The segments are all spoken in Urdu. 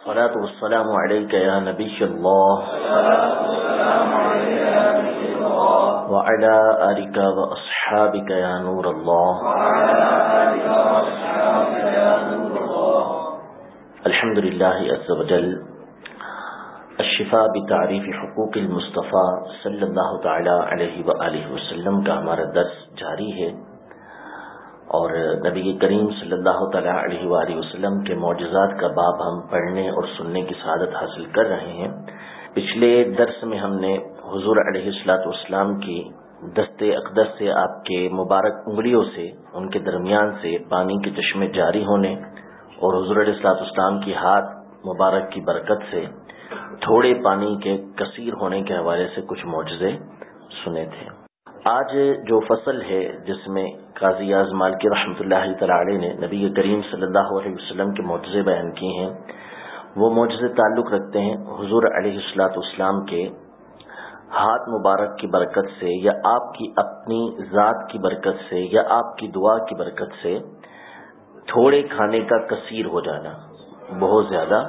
الصلاة والسلام عليك يا نبي الله. وعلى آلك وأصحابك يا نور الله. الحمد لله عز وجل. الشفاء بتعریف حقوق المصطفیٰ صلی اللہ تعالی علیہ وآلہ وسلم کا ہمارا درس جاری ہے. اور نبی کریم صلی اللہ تعالیٰ علیہ وآلہ وسلم کے معجزات کا باب ہم پڑھنے اور سننے کی سعادت حاصل کر رہے ہیں۔ پچھلے درس میں ہم نے حضور علیہ السلاۃ والسلام کی دست اقدس سے آپ کے مبارک انگلیوں سے، ان کے درمیان سے پانی کے چشمے جاری ہونے اور حضور علیہ السلاط اسلام کی ہاتھ مبارک کی برکت سے تھوڑے پانی کے کثیر ہونے کے حوالے سے کچھ معجزے سنے تھے۔ آج جو فصل ہے، جس میں قاضی اعظم کی رحمۃ اللہ تعالی نے نبی کریم صلی اللہ علیہ وسلم کے معجزے بیان کیے ہیں۔ وہ معجزے تعلق رکھتے ہیں حضور علیہ السلاۃ اسلام کے ہاتھ مبارک کی برکت سے یا آپ کی اپنی ذات کی برکت سے یا آپ کی دعا کی برکت سے تھوڑے کھانے کا کثیر ہو جانا، بہت زیادہ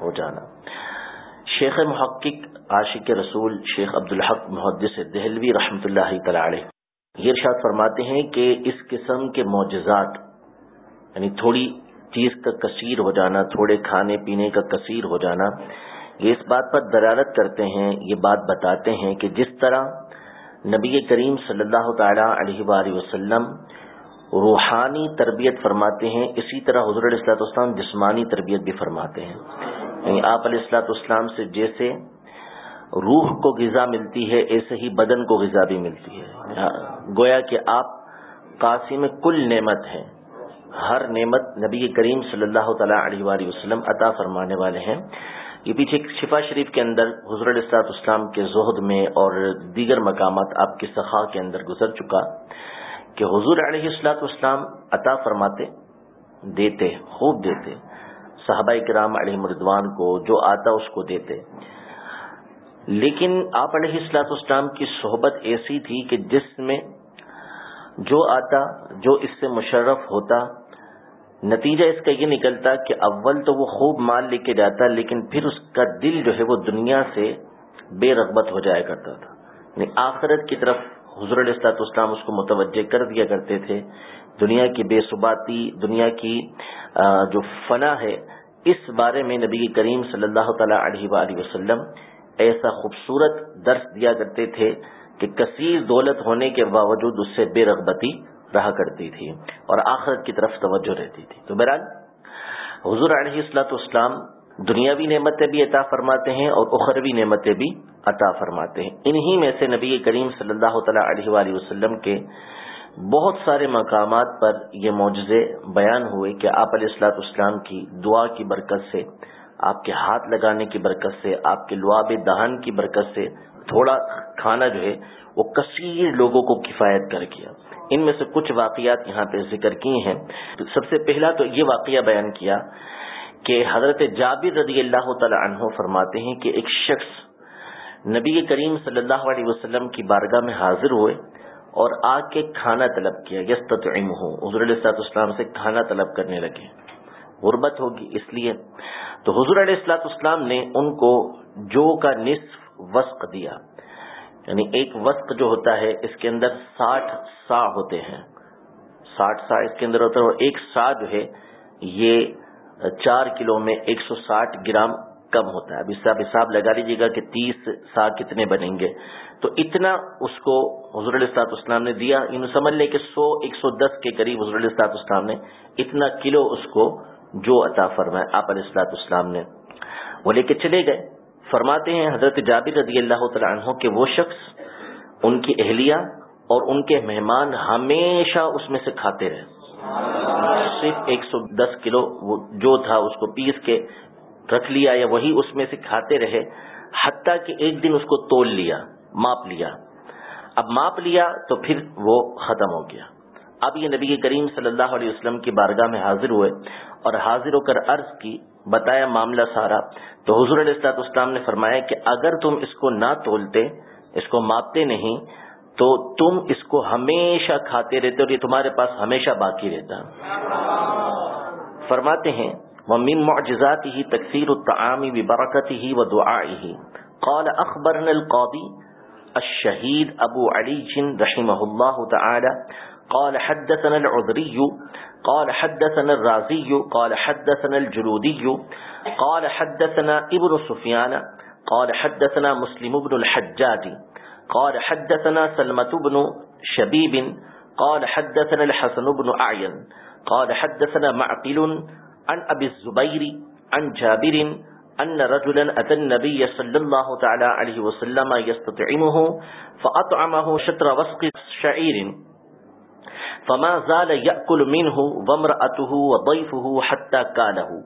ہو جانا۔ شیخ محقق عاشق رسول شیخ عبدالحق محدث دہلوی رحمۃ اللہ تعالی یہ ارشاد فرماتے ہیں کہ اس قسم کے معجزات یعنی تھوڑی چیز کا کثیر ہو جانا، تھوڑے کھانے پینے کا کثیر ہو جانا، یہ اس بات پر درارت کرتے ہیں، یہ بات بتاتے ہیں کہ جس طرح نبی کریم صلی اللہ تعالی علیہ وآلہ وسلم روحانی تربیت فرماتے ہیں، اسی طرح حضرت السلاط اسلام جسمانی تربیت بھی فرماتے ہیں۔ یعنی آپ علیہ السلاط اسلام سے جیسے روح کو غذا ملتی ہے، ایسے ہی بدن کو غذا بھی ملتی ہے۔ ہاں، گویا کہ آپ قاسم کل نعمت ہیں۔ ہر نعمت نبی کریم صلی اللہ تعالیٰ علیہ وآلہ وسلم عطا فرمانے والے ہیں۔ یہ پیچھے شفا شریف کے اندر حضرت السلاط اسلام کے زہد میں اور دیگر مقامات آپ کی سخا کے اندر گزر چکا کہ حضور علیہ السلاط اسلام عطا فرماتے، دیتے، خوب دیتے۔ صحابہ کرام علیہ مردوان کو جو آتا اس کو دیتے۔ لیکن آپ علیہ السلاط اسلام کی صحبت ایسی تھی کہ جس میں جو آتا، جو اس سے مشرف ہوتا، نتیجہ اس کا یہ نکلتا کہ اول تو وہ خوب مال لے کے جاتا، لیکن پھر اس کا دل جو ہے وہ دنیا سے بے رغبت ہو جایا کرتا تھا۔ یعنی آخرت کی طرف حضر السلاط اسلام اس کو متوجہ کر دیا کرتے تھے۔ دنیا کی بے ثباتی، دنیا کی جو فنا ہے، اس بارے میں نبی کریم صلی اللہ تعالی علیہ وآلہ وسلم ایسا خوبصورت درس دیا کرتے تھے کہ کثیر دولت ہونے کے باوجود اس سے بے رغبتی رہا کرتی تھی اور آخرت کی طرف توجہ رہتی تھی۔ تو بہرحال، حضور علیہ السلاۃ اسلام دنیاوی نعمتیں بھی عطا فرماتے ہیں اور اخروی نعمتیں بھی عطا فرماتے ہیں۔ انہی میں سے نبی کریم صلی اللہ تعالیٰ علیہ وآلہ وسلم کے بہت سارے مقامات پر یہ معجزے بیان ہوئے کہ آپ علیہ السلاط اسلام کی دعا کی برکت سے آپ کے ہاتھ لگانے کی برکت سے، آپ کے لعاب دہن کی برکت سے تھوڑا کھانا جو ہے، وہ کثیر لوگوں کو کفایت کر کیا ان میں سے کچھ واقعات یہاں پہ ذکر کیے ہیں۔ سب سے پہلا تو یہ واقعہ بیان کیا کہ حضرت جابر رضی اللہ تعالی عنہ فرماتے ہیں کہ ایک شخص نبی کریم صلی اللہ علیہ وسلم کی بارگاہ میں حاضر ہوئے اور آ کے کھانا طلب کیا یس تطعیم ہو حضر علیہ اسلام سے کھانا طلب کرنے لگے۔ غربت ہوگی اس لیے۔ تو حضور علیہ السلاط اسلام نے ان کو جو کا نصف وسق دیا۔ یعنی ایک وسق جو ہوتا ہے، اس کے اندر ساٹھ سا ہوتے ہیں۔ ساٹھ سا اس کے اندر ہوتا ہے ایک سا جو ہے، یہ چار کلو میں ایک سو ساٹھ گرام کم ہوتا ہے۔ اب اس آپ حساب لگا لیجیے گا کہ تیس سا کتنے بنیں گے۔ تو اتنا اس کو حضر السلاط اسلام نے دیا۔ ان سمجھ لے کہ سو، ایک سو دس کے قریب حضر السلاط اسلام نے اتنا کلو اس کو جو عطا فرمائے، آپ علیہ السلاط اسلام نے۔ وہ لے کے چلے گئے۔ فرماتے ہیں حضرت جابر رضی اللہ تعالیٰ عنہ کہ وہ شخص ان کی اہلیہ اور ان کے مہمان ہمیشہ اس میں سے کھاتے رہے۔ صرف ایک سو دس کلو وہ جو تھا اس کو پیس کے رکھ لیا یا وہی اس میں سے کھاتے رہے، حتیٰ کہ ایک دن اس کو تول لیا، ماپ لیا۔ اب ماپ لیا تو پھر وہ ختم ہو گیا۔ اب یہ نبی کریم صلی اللہ علیہ وسلم کی بارگاہ میں حاضر ہوئے اور حاضر ہو کر عرض کی، بتایا معاملہ سارا۔ تو حضور علیہ السلاط اسلام نے فرمایا کہ اگر تم اس کو نہ تولتے، اس کو ماپتے نہیں، تو تم اس کو ہمیشہ کھاتے رہتے اور یہ تمہارے پاس ہمیشہ باقی رہتا۔ فرماتے ہیں، ومن معجزاته تكثير الطعام ببركته ودعائه۔ قال أخبرنا القاضي الشهيد أبو علي رحمه الله تعالى قال حدثنا العذري، قال حدثنا الرازي، قال حدثنا الجلودي، قال حدثنا ابن سفيان، قال حدثنا مسلم بن الحجاج، قال حدثنا سلمة بن شبيب، قال حدثنا الحسن بن أعين، قال حدثنا معقل عن ابي الزبير عن جابر ان رجلا اتى النبي صلى الله تعالى عليه وسلم يستطعمه فاطعمه شطر وسق شعير. فما زال ياكل منه وامراته وضيفه حتى كاله.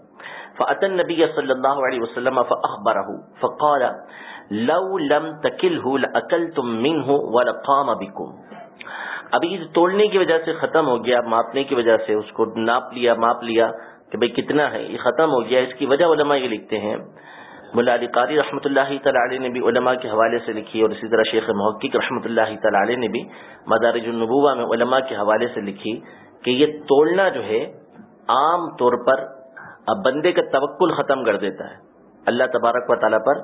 فاتى النبي صلى الله عليه وسلم فاخبره فقال لو لم تكله لاكلتم منه ولقام بكم. ابھی توڑنے کی وجہ سے ختم ہو گیا ماپنے کی وجہ سے اس کو ناپ لیا ماپ لیا کہ بھئی کتنا ہے، یہ ختم ہو گیا، اس کی وجہ علماء یہ لکھتے ہیں۔ ملا علی قاری رحمۃ اللہ تعالی نے بھی علماء کے حوالے سے لکھی اور اسی طرح شیخ محقق رحمۃ اللہ تعالی نے بھی مدارج النبوہ میں علماء کے حوالے سے لکھی کہ یہ توڑنا جو ہے عام طور پر اب بندے کا توکل ختم کر دیتا ہے۔ اللہ تبارک و تعالیٰ پر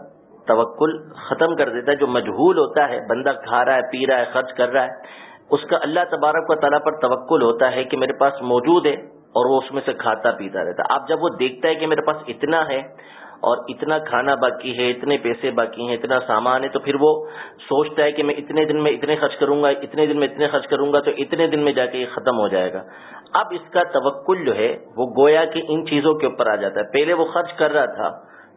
توکل ختم کر دیتا ہے۔ جو مجہول ہوتا ہے، بندہ کھا رہا ہے، پی رہا ہے، خرچ کر رہا ہے، اس کا اللہ تبارک و تعالیٰ پر توکل ہوتا ہے کہ میرے پاس موجود ہے اور وہ اس میں سے کھاتا پیتا رہتا ہے۔ اب جب وہ دیکھتا ہے کہ میرے پاس اتنا ہے اور اتنا کھانا باقی ہے، اتنے پیسے باقی ہیں، اتنا سامان ہے، تو پھر وہ سوچتا ہے کہ میں اتنے دن میں اتنے خرچ کروں گا، اتنے دن میں اتنے خرچ کروں گا، تو اتنے دن میں جا کے یہ ختم ہو جائے گا۔ اب اس کا توکل جو ہے، وہ گویا کہ ان چیزوں کے اوپر آ جاتا ہے۔ پہلے وہ خرچ کر رہا تھا،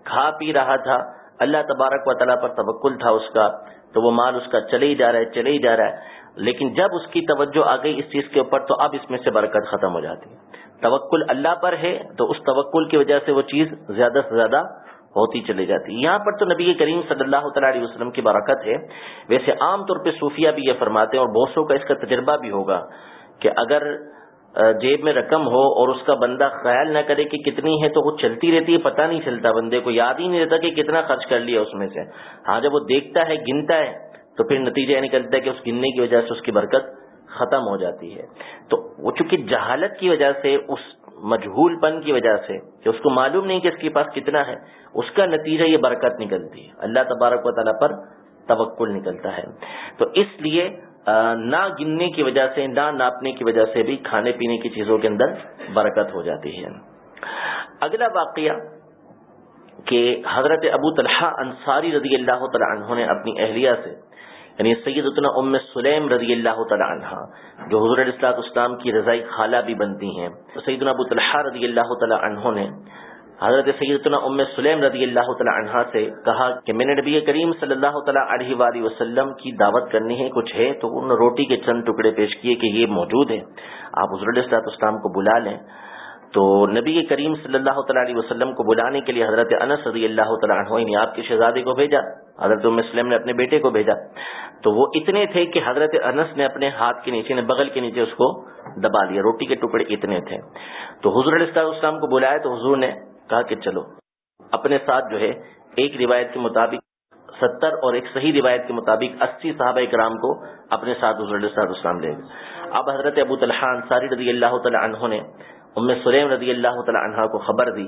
کھا پی رہا تھا، اللہ تبارک و تعالیٰ پر توکل تھا اس کا، تو وہ مال اس کا چلے ہی جا رہا ہے، چلے ہی جا رہا ہے۔ لیکن جب اس کی توجہ آ گئی اس چیز کے اوپر، تو اب اس میں سے برکت ختم ہو جاتی ہے۔ توکل اللہ پر ہے تو اس توکل کی وجہ سے وہ چیز زیادہ سے زیادہ ہوتی چلی جاتی یہاں پر تو نبی کریم صلی اللہ تعالی علیہ وسلم کی برکت ہے۔ ویسے عام طور پہ صوفیہ بھی یہ فرماتے ہیں اور بہت سو کا اس کا تجربہ بھی ہوگا کہ اگر جیب میں رقم ہو اور اس کا بندہ خیال نہ کرے کہ کتنی ہے تو وہ چلتی رہتی ہے، پتہ نہیں چلتا بندے کو، یاد ہی نہیں رہتا کہ کتنا خرچ کر لیا اس میں سے۔ ہاں جب وہ دیکھتا ہے، گنتا ہے تو پھر نتیجہ یعنی یہ نکلتا ہے کہ اس گننے کی وجہ سے اس کی برکت ختم ہو جاتی ہے۔ تو وہ چونکہ جہالت کی وجہ سے، اس مجہول پن کی وجہ سے، کہ اس کو معلوم نہیں کہ اس کے پاس کتنا ہے، اس کا نتیجہ یہ برکت نکلتی ہے۔ اللہ تبارک و تعالیٰ پر توکل نکلتا ہے۔ تو اس لیے نہ گننے کی وجہ سے، نہ ناپنے کی وجہ سے بھی کھانے پینے کی چیزوں کے اندر برکت ہو جاتی ہے۔ اگلا واقعہ، کہ حضرت ابو طلحہ انصاری رضی اللہ تعالیٰ عنہ نے اپنی اہلیہ سے یعنی سیدتنا ام سلیم رضی اللہ تعالی عنہ جو حضور علیہ اسلام کی رضائی خالہ بھی بنتی ہیں۔ سیدنا ابو طلحہ رضی اللہ تعالی عنہ نے حضرت سیدتنا ام سلیم رضی اللہ تعالی عنہ سے کہا کہ میں نے نبی کریم صلی اللہ تعالی علیہ وآلہ وسلم کی دعوت کرنی ہے، کچھ ہے تو انہوں نے روٹی کے چند ٹکڑے پیش کیے کہ یہ موجود ہے آپ حضور علیہ السلام کو بلا لیں۔ تو نبی کریم صلی اللہ تعالیٰ علیہ وسلم کو بلانے کے لیے حضرت انس رضی اللہ تعالیٰ عنہ نے آپ کے شہزادے کو بھیجا۔ حضرت مسلم نے اپنے بیٹے کو بھیجا، تو وہ اتنے تھے کہ حضرت انس نے اپنے ہاتھ کے نیچے یعنی بغل کے نیچے اس کو دبا دیا، روٹی کے ٹکڑے اتنے تھے۔ تو حضور علیہ السلام کو بلایا، تو حضور نے کہا کہ چلو، اپنے ساتھ جو ہے، ایک روایت کے مطابق، ستر اور ایک صحیح روایت کے مطابق اسی صحابہ کرام کو اپنے ساتھ حضور علیہ السلام لے اب حضرت ابو طلحہ انصاری رضی اللہ تعالیٰ عنہ نے، ام سلیم رضی اللہ تعالی عنہ کو خبر دی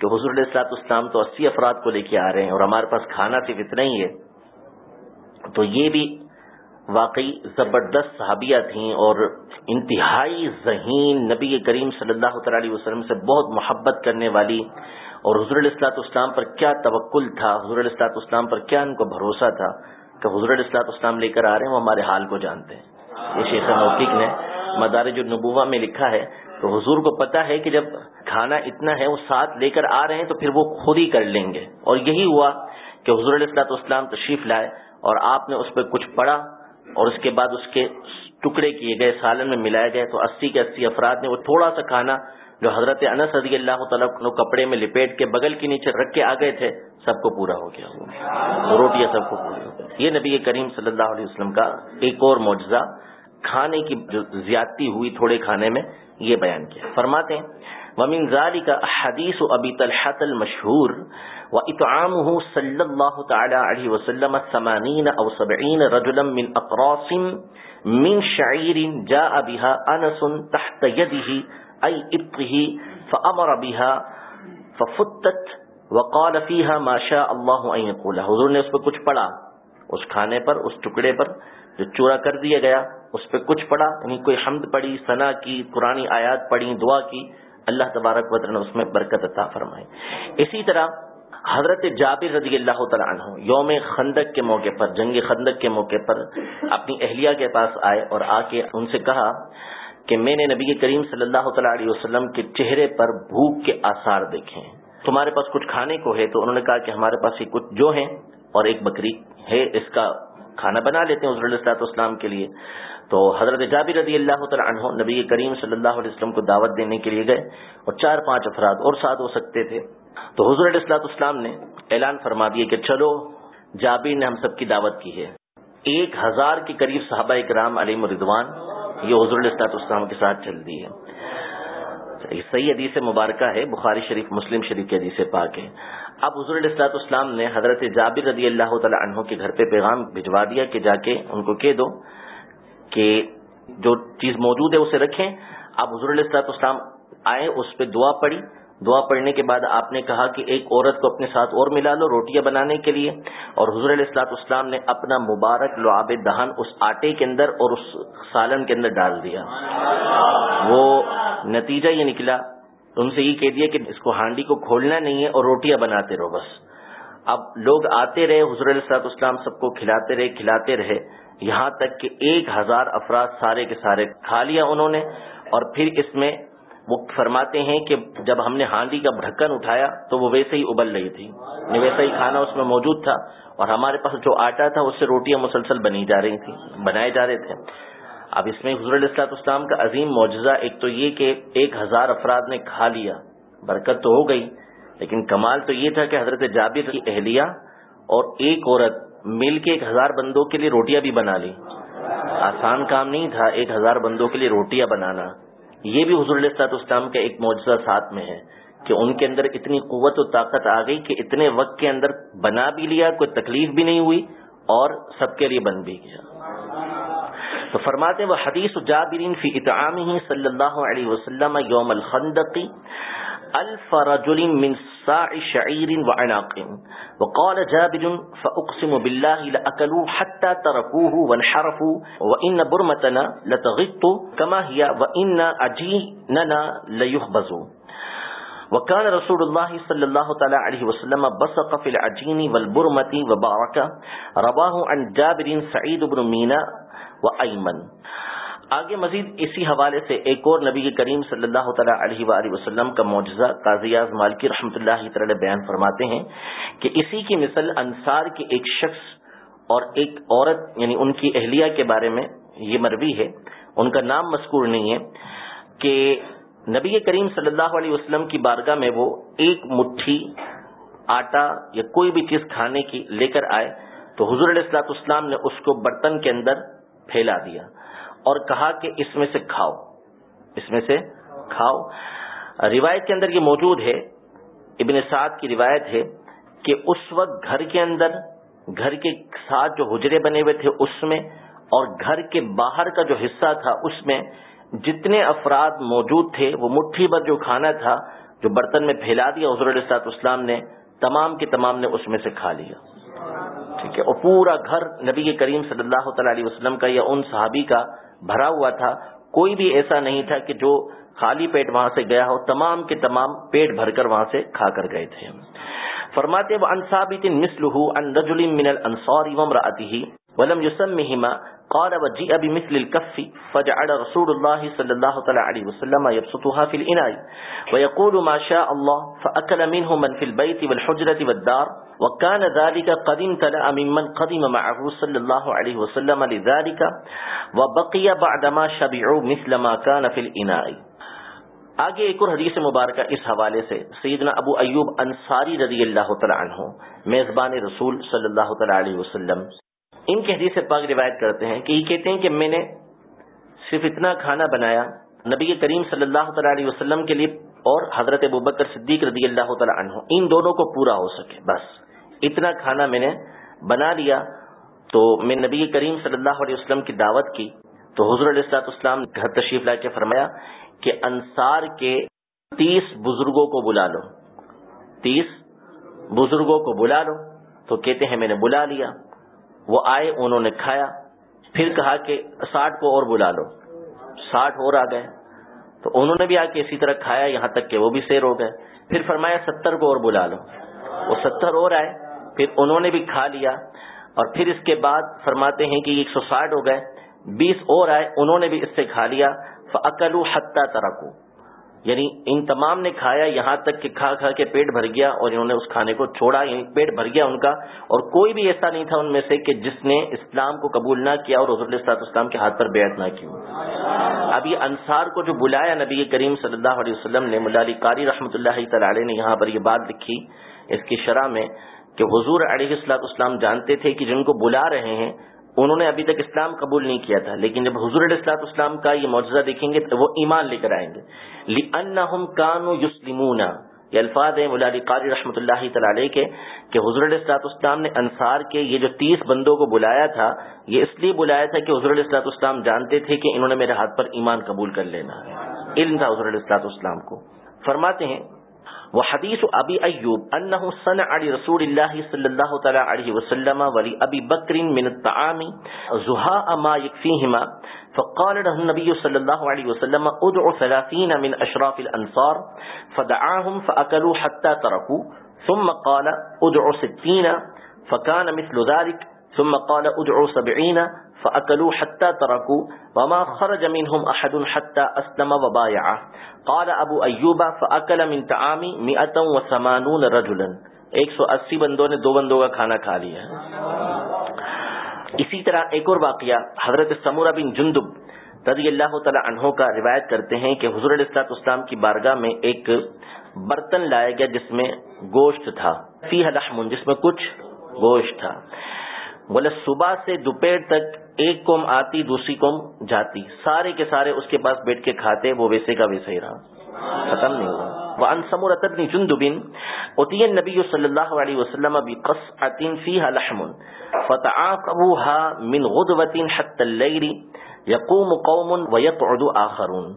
کہ حضور علیہ السلاط اسلام تو اسی افراد کو لے کے آ رہے ہیں اور ہمارے پاس کھانا صرف اتنا ہی ہے۔ تو یہ بھی واقعی زبردست صحابیہ تھیں اور انتہائی ذہین نبی کریم صلی اللہ تعالی علیہ وسلم سے بہت محبت کرنے والی اور حضور علیہ السلاط اسلام پر کیا توکل تھا، حضور علیہ السلاط اسلام پر کیا ان کو بھروسہ تھا کہ حضور علیہ السلاط اسلام لے کر آ رہے ہیں، وہ ہمارے حال کو جانتے ہیں۔ یہ شیخ موقق نے مدارج النبوہ میں لکھا ہے تو حضور کو پتا ہے کہ جب کھانا اتنا ہے وہ ساتھ لے کر آ رہے ہیں تو پھر وہ خود ہی کر لیں گے۔ اور یہی ہوا کہ حضور علیہ السلاط اسلام تشریف لائے اور آپ نے اس پہ کچھ پڑھا اور اس کے بعد اس کے ٹکڑے کیے گئے، سالن میں ملائے گئے۔ تو اسی کے اسی افراد نے وہ تھوڑا سا کھانا جو حضرت انس رضی اللہ تعالیٰ کپڑے میں لپیٹ کے بغل کے نیچے رکھ کے آ گئے تھے، سب کو پورا ہو گیا۔ روٹیاں سب کو پوری ہو گئی۔ یہ نبی کریم صلی اللہ علیہ وسلم کا ایک اور معجزہ کھانے کی جو زیادتی ہوئی تھوڑے کھانے میں، یہ بیان کیا۔ فرماتے ہیں، ومن ذلك حديث ابي طلحه المشهور واطعامه صلى الله تعالى عليه وسلم 80 او 70 رجلا من اقراص من شعير جاء بها انس تحت يده اي ابطه فامر بها، ففتت وقال فيها ما شاء الله ان يقول حضور نے اس پہ کچھ پڑھا، اس کھانے پر، اس ٹکڑے پر، جو چورا کر دیا گیا۔ اس پہ کچھ پڑھا یعنی کوئی حمد پڑھی، ثنا کی پرانی آیات پڑھی، دعا کی، اللہ تبارک و نے اس میں برکت عطا فرمائی۔ اسی طرح حضرت جابر رضی اللہ تعالیٰ عنہ یوم خندق کے موقع پر، جنگ خندق کے موقع پر اپنی اہلیہ کے پاس آئے اور آ کے ان سے کہا کہ میں نے نبی کریم صلی اللہ تعالیٰ علیہ وسلم کے چہرے پر بھوک کے آثار دیکھے ہیں۔ تمہارے پاس کچھ کھانے کو ہے تو انہوں نے کہا کہ ہمارے پاس یہ کچھ جو ہیں اور ایک بکری ہے، اس کا کھانا بنا لیتے ہیں حضرت السلاط اسلام کے لیے۔ تو حضرت جابر رضی اللہ تعالیٰ عنہ نبی کریم صلی اللہ علیہ وسلم کو دعوت دینے کے لیے گئے اور چار پانچ افراد اور ساتھ ہو سکتے تھے۔ تو حضرت السلاط اسلام نے اعلان فرما دیے کہ چلو، جابر نے ہم سب کی دعوت کی ہے۔ ایک ہزار کے قریب صحابہ اکرام علی مردوان یہ حضور السلاط اسلام کے ساتھ چل دی ہے۔ صحیح حدیث مبارکہ ہے، بخاری شریف، مسلم شریف کے حدیث پاک ہے۔ اب حضور السلاط اسلام نے حضرت جابر رضی اللہ تعالی عنہ کے گھر پہ پیغام بھجوا دیا کہ جا کے ان کو کہہ دو کہ جو چیز موجود ہے اسے رکھیں۔ اب حضور السلاط اسلام آئے اس پہ دعا پڑی دعا پڑھنے کے بعد آپ نے کہا کہ ایک عورت کو اپنے ساتھ اور ملا لو روٹیاں بنانے کے لیے۔ اور حضور علیہ السلاط اسلام نے اپنا مبارک لعاب دہن اس آٹے کے اندر اور اس سالن کے اندر ڈال دیا۔ وہ نتیجہ یہ نکلا۔ ان سے یہ کہہ دیا کہ اس کو ہانڈی کو کھولنا نہیں ہے اور روٹیاں بناتے رہو بس۔ اب لوگ آتے رہے حضر السلاط اسلام سب کو کھلاتے رہے کھلاتے رہے۔ یہاں تک کہ ایک ہزار افراد سارے کے سارے کھا لیا انہوں نے اور پھر اس میں وہ فرماتے ہیں کہ جب ہم نے ہانڈی کا ڈھکن اٹھایا تو وہ ویسے ہی ابل رہی تھی۔ یعنی ویسا ہی کھانا اس میں موجود تھا اور ہمارے پاس جو آٹا تھا اس سے روٹیاں مسلسل بنی جا رہی تھیں، بنائے جا رہے تھے۔ اب اس میں حضور السلاط اسلام کا عظیم معجزہ ایک تو یہ کہ ایک ہزار افراد نے کھا لیا، برکت تو ہو گئی، لیکن کمال تو یہ تھا کہ حضرت جابر کی اہلیہ اور ایک عورت مل کے ایک ہزار بندوں کے لیے روٹیاں بھی بنا لی۔ آسان کام نہیں تھا ایک ہزار بندوں کے لیے روٹیاں بنانا۔ یہ بھی حضور السلاط اسلام کا ایک معجزہ ساتھ میں ہے کہ ان کے اندر اتنی قوت و طاقت آ گئی کہ اتنے وقت کے اندر بنا بھی لیا، کوئی تکلیف بھی نہیں ہوئی اور سب کے لیے بن بھی گیا۔ تو فرماتے وہ حدیث جابرین فی اطعامہ صلی اللہ علیہ وسلم یوم الخندقی الف رجل من ساع شعير وعناق. وقال جابر فاقسم بالله لاكلوا حتى تركوه وانحرفوا وان برمتنا لتغط كما هي وان اجيننا ليخبز وكان رسول الله صلى الله تعالى عليه وسلم بصق في العجين والبرمة وبارك. رواه عن جابر سعيد بن مينا وأيمن. آگے مزید اسی حوالے سے ایک اور نبی کریم صلی اللہ تعالیٰ علیہ وآلہ وسلم کا معجزہ قاضیاز مالکی رحمۃ اللہ تعالی بیان فرماتے ہیں کہ اسی کی مثل انصار کے ایک شخص اور ایک عورت یعنی ان کی اہلیہ کے بارے میں یہ مروی ہے، ان کا نام مذکور نہیں ہے، کہ نبی کریم صلی اللہ علیہ وسلم کی بارگاہ میں وہ ایک مٹھی، آٹا یا کوئی بھی چیز کھانے کی لے کر آئے تو حضور علیہ السلاط اسلام نے اس کو برتن کے اندر پھیلا دیا۔ اور کہا کہ اس میں سے کھاؤ۔ اس میں سے کھاؤ۔ روایت کے اندر یہ موجود ہے، ابن سعد کی روایت ہے کہ اس وقت گھر کے اندر، گھر کے ساتھ جو حجرے بنے ہوئے تھے اس میں، اور گھر کے باہر کا جو حصہ تھا اس میں، جتنے افراد موجود تھے، وہ مٹھی بھر جو کھانا تھا، جو برتن میں پھیلا دیا حضور علیہ اسلام نے، تمام کے تمام نے اس میں سے کھا لیا۔ ٹھیک ہے؟ اور پورا گھر نبی کریم صلی اللہ تعالی علیہ وسلم کا یا ان صحابی کا بھرا ہوا تھا، کوئی بھی ایسا نہیں تھا کہ جو خالی پیٹ وہاں سے گیا ہو، تمام کے تمام پیٹ بھر کر وہاں سے کھا کر گئے تھے۔ فرماتے وہ انصابت مسلح ان رجل من الانصار وامرأته ولم يسمهما قال وجيء بمثل الكف فجعل رسول الله صلى الله عليه وسلم يبسطها في الإناء ويقول ما شاء الله فأكل منه من في البيت والحجرة والدار وكان ذلك قد امتلأ ممن قدم معه صلى الله عليه وسلم لذلك وبقي بعدما شبعوا مثل ما كان في الإناء آگے ایک اور حدیث مبارکہ اس حوالے سے سیدنا ابو ایوب انصاری رضی اللہ تعالیٰ عنہ، میزبان رسول صلی اللہ تعالیٰ علیہ وسلم۔ ان کے حدیث پاک روایت کرتے ہیں کہ یہ کہتے ہیں کہ میں نے صرف اتنا کھانا بنایا نبی کریم صلی اللہ تعالیٰ علیہ وسلم کے لیے اور حضرت ابو بکر صدیق رضی اللہ تعالیٰ عنہ، ان دونوں کو پورا ہو سکے، بس۔ اتنا کھانا میں نے بنا لیا۔ تو میں نبی کریم صلی اللہ علیہ وسلم کی دعوت کی، تو حضر علیہ السلاط اسلام گھر تشریف لا کے فرمایا کہ انصار کے تیس بزرگوں کو بلا لو۔ تیس بزرگوں کو بلا لو۔ تو کہتے ہیں میں نے بلا لیا۔ وہ آئے، انہوں نے کھایا، پھر کہا کہ ساٹھ کو اور بلا لو۔ ساٹھ اور آ گئے۔ تو انہوں نے بھی آ کے اسی طرح کھایا، یہاں تک کہ وہ بھی سیر ہو گئے۔ پھر فرمایا، ستر کو اور بلا لو۔ وہ ستر اور آئے، پھر انہوں نے بھی کھا لیا۔ اور پھر اس کے بعد فرماتے ہیں کہ ایک سو ساٹھ ہو گئے۔ بیس اور آئے، انہوں نے بھی اس سے کھا لیا۔ فکلو حتہ ترکو یعنی ان تمام نے کھایا، یہاں تک کہ کھا کھا کے پیٹ بھر گیا اور انہوں نے اس کھانے کو چھوڑا یعنی پیٹ بھر گیا ان کا۔ اور کوئی بھی ایسا نہیں تھا ان میں سے کہ جس نے اسلام کو قبول نہ کیا اور حضرت السلاط اسلام کے ہاتھ پر بیعت نہ کی اب یہ انصار کو جو بلایا نبی کریم صلی اللہ علیہ وسلم نے، ملا علی قاری رحمۃ اللہ تعالی نے یہاں پر یہ بات لکھی اس کی شرح میں کہ حضور علیہ السلاط اسلام جانتے تھے کہ جن کو بلا رہے ہیں انہوں نے ابھی تک اسلام قبول نہیں کیا تھا، لیکن جب حضور السلاط اسلام کا یہ معجزہ دیکھیں گے تو وہ ایمان لے کر آئیں گے۔ کانو یسلمون یہ الفاظ ہیں ملاالی قاری رحمۃ اللہ تعالی کے، کہ حضور السلاط اسلام نے انصار کے یہ جو تیس بندوں کو بلایا تھا، یہ اس لیے بلایا تھا کہ حضور السلاط اسلام جانتے تھے کہ انہوں نے میرے ہاتھ پر ایمان قبول کر لینا۔ ہے علم تھا حضور السلاط اسلام کو۔ فرماتے ہیں وحديث أبي أيوب أنه صنع لرسول الله صلى الله تعالى عليه وسلم ولأبي بكر من الطعام زهاء ما يكفيهما. فقال له النبي صلى الله عليه وسلم ادعو ثلاثين من أشراف الأنصار. فدعاهم فأكلوا حتى تركوا. ثم قال ادعو ستين. فكان مثل ذلك. ثم قال ادعو سبعين. فأكلوا حتى تركوا وما خرج منهم أحد حتى أسلم وبايعه. قال ابو ایوب فاکل من طعامی مئتا و ثمانون رجلا. ایک سو اسی بندوں نے دو بندوں کا کھانا کھا لیا اسی طرح ایک اور واقعہ حضرت سمورہ بن جندب رضی اللہ تعالی عنہ کا روایت کرتے ہیں کہ حضور علیہ السلاط اسلام کی بارگاہ میں ایک برتن لایا گیا جس میں گوشت تھا فی لحم، جس میں کچھ گوشت تھا۔ بولے صبح سے دوپہر تک ایک قوم آتی، دوسری قوم جاتی۔ سارے کے سارے اس کے پاس بیٹھ کے کھاتے، وہ ویسے کا ویسے ہی رہا۔ ختم نہیں ہوا۔ وہ انسم رتنی جندبن اتین نبی صلی اللہ علیہ وسلم بقصعة فيها لحم فتعاقبوها من غدوة حتى الليل يقوم قوم ويقعد آخرون۔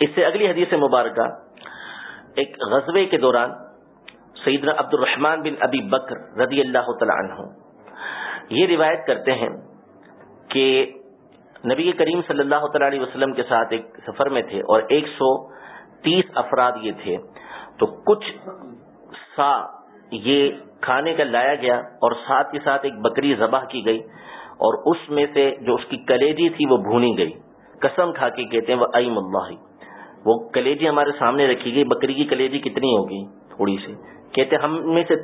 اس سے اگلی حدیث مبارکہ، ایک غزوے کے دوران سیدنا عبد الرحمن بن ابی بکر رضی اللہ تعالی عنہ یہ روایت کرتے ہیں۔ کہ نبی کریم صلی اللہ تعالی علیہ وسلم کے ساتھ ایک سفر میں تھے اور ایک سو تیس افراد یہ تھے، تو کچھ سا یہ کھانے کا لایا گیا اور ساتھ کے ساتھ ایک بکری ذبح کی گئی اور اس میں سے جو اس کی کلیجی تھی وہ بھونی گئی۔ قسم کھا کے کہتے ہیں، وہ ایم اللہ وہ کلیجی ہمارے سامنے رکھی گئی، بکری کی کلیجی کتنی ہوگی؟ تھوڑی سی۔ کہتے ہم میں سے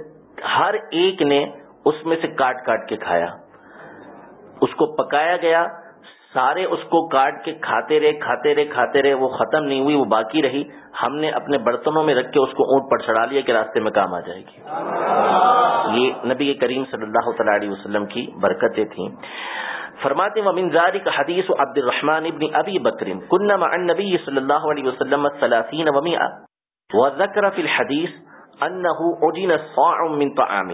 ہر ایک نے اس میں سے کاٹ کاٹ کے کھایا۔ اس کو پکایا گیا، سارے اس کو کاٹ کے کھاتے رہے کھاتے رہے کھاتے رہے، وہ ختم نہیں ہوئی، وہ باقی رہی۔ ہم نے اپنے برتنوں میں رکھ کے اس کو اونٹ پر چڑھا لیا کہ راستے میں کام آ جائے گی۔ یہ نبی کریم صلی اللہ تعالی علیہ وسلم کی برکتیں تھیں۔ فرماتے ومن ذلك حديث عبد الرحمن ابن ابي بكر۔ كنا مع النبي صلى الله عليه وسلم 30 و100 وذكر في الحديث انه عجن صاع من طعام۔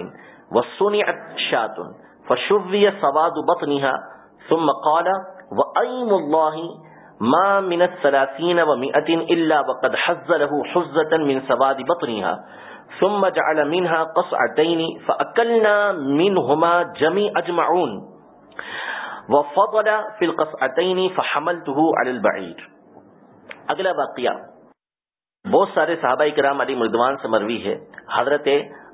وصنعت شاة فشوی سواد بطنها ثم قال وأيم الله ما من الثلاثين ومئة إلا وقد حز له حزة من سواد بطنها ثم جعل منها قصعتين فأكلنا منهما جميع أجمعون وفضل في القصعتين فحملته على البعير اگلا واقعہ بہت سارے صحابہ کرام علی مردوان سے مروی ہے حضرت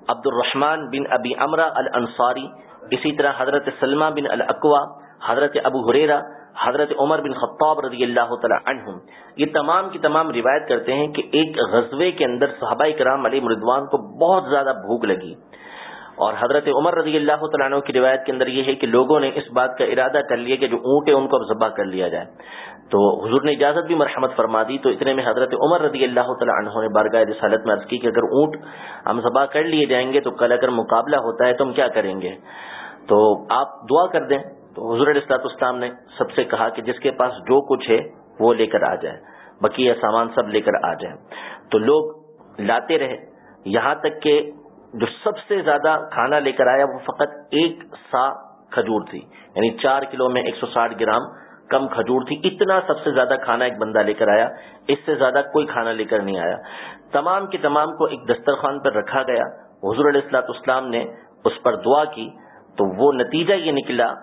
عبد الرحمن بن ابی امرا الانصاری اسی طرح حضرت سلمہ بن الاقوا حضرت ابو حریرا حضرت عمر بن خطاب رضی اللہ تعالی عنہم، یہ تمام کی تمام روایت کرتے ہیں کہ ایک غزوے کے اندر صحابہ کرام علی مردوان کو بہت زیادہ بھوک لگی۔ اور حضرت عمر رضی اللہ تعالیٰ عنہ کی روایت کے اندر یہ ہے کہ لوگوں نے اس بات کا ارادہ کر لیا کہ جو اونٹ ہے ان کو اب ذبح کر لیا جائے۔ تو حضور نے اجازت بھی مرحمت فرما دی، تو اتنے میں حضرت عمر رضی اللہ تعالیٰ عنہ نے بارگاہ رسالت میں عرض کی کہ اگر اونٹ ہم ذبح کر لیے جائیں گے تو کل اگر مقابلہ ہوتا ہے تو ہم کیا کریں گے؟ تو آپ دعا کر دیں۔ تو حضور السلاط اسلام نے سب سے کہا کہ جس کے پاس جو کچھ ہے وہ لے کر آ جائے بقیہ سامان سب لے کر آ جائیں تو لوگ لاتے رہے۔ یہاں تک کہ جو سب سے زیادہ کھانا لے کر آیا وہ فقط ایک سا کھجور تھی یعنی چار کلو میں ایک سو ساٹھ گرام کم کھجور تھی۔ اتنا سب سے زیادہ کھانا ایک بندہ لے کر آیا، اس سے زیادہ کوئی کھانا لے کر نہیں آیا۔ تمام کے تمام کو ایک دسترخوان پر رکھا گیا۔ حضور علیہ السلاط اسلام نے اس پر دعا کی، تو وہ نتیجہ یہ نکلا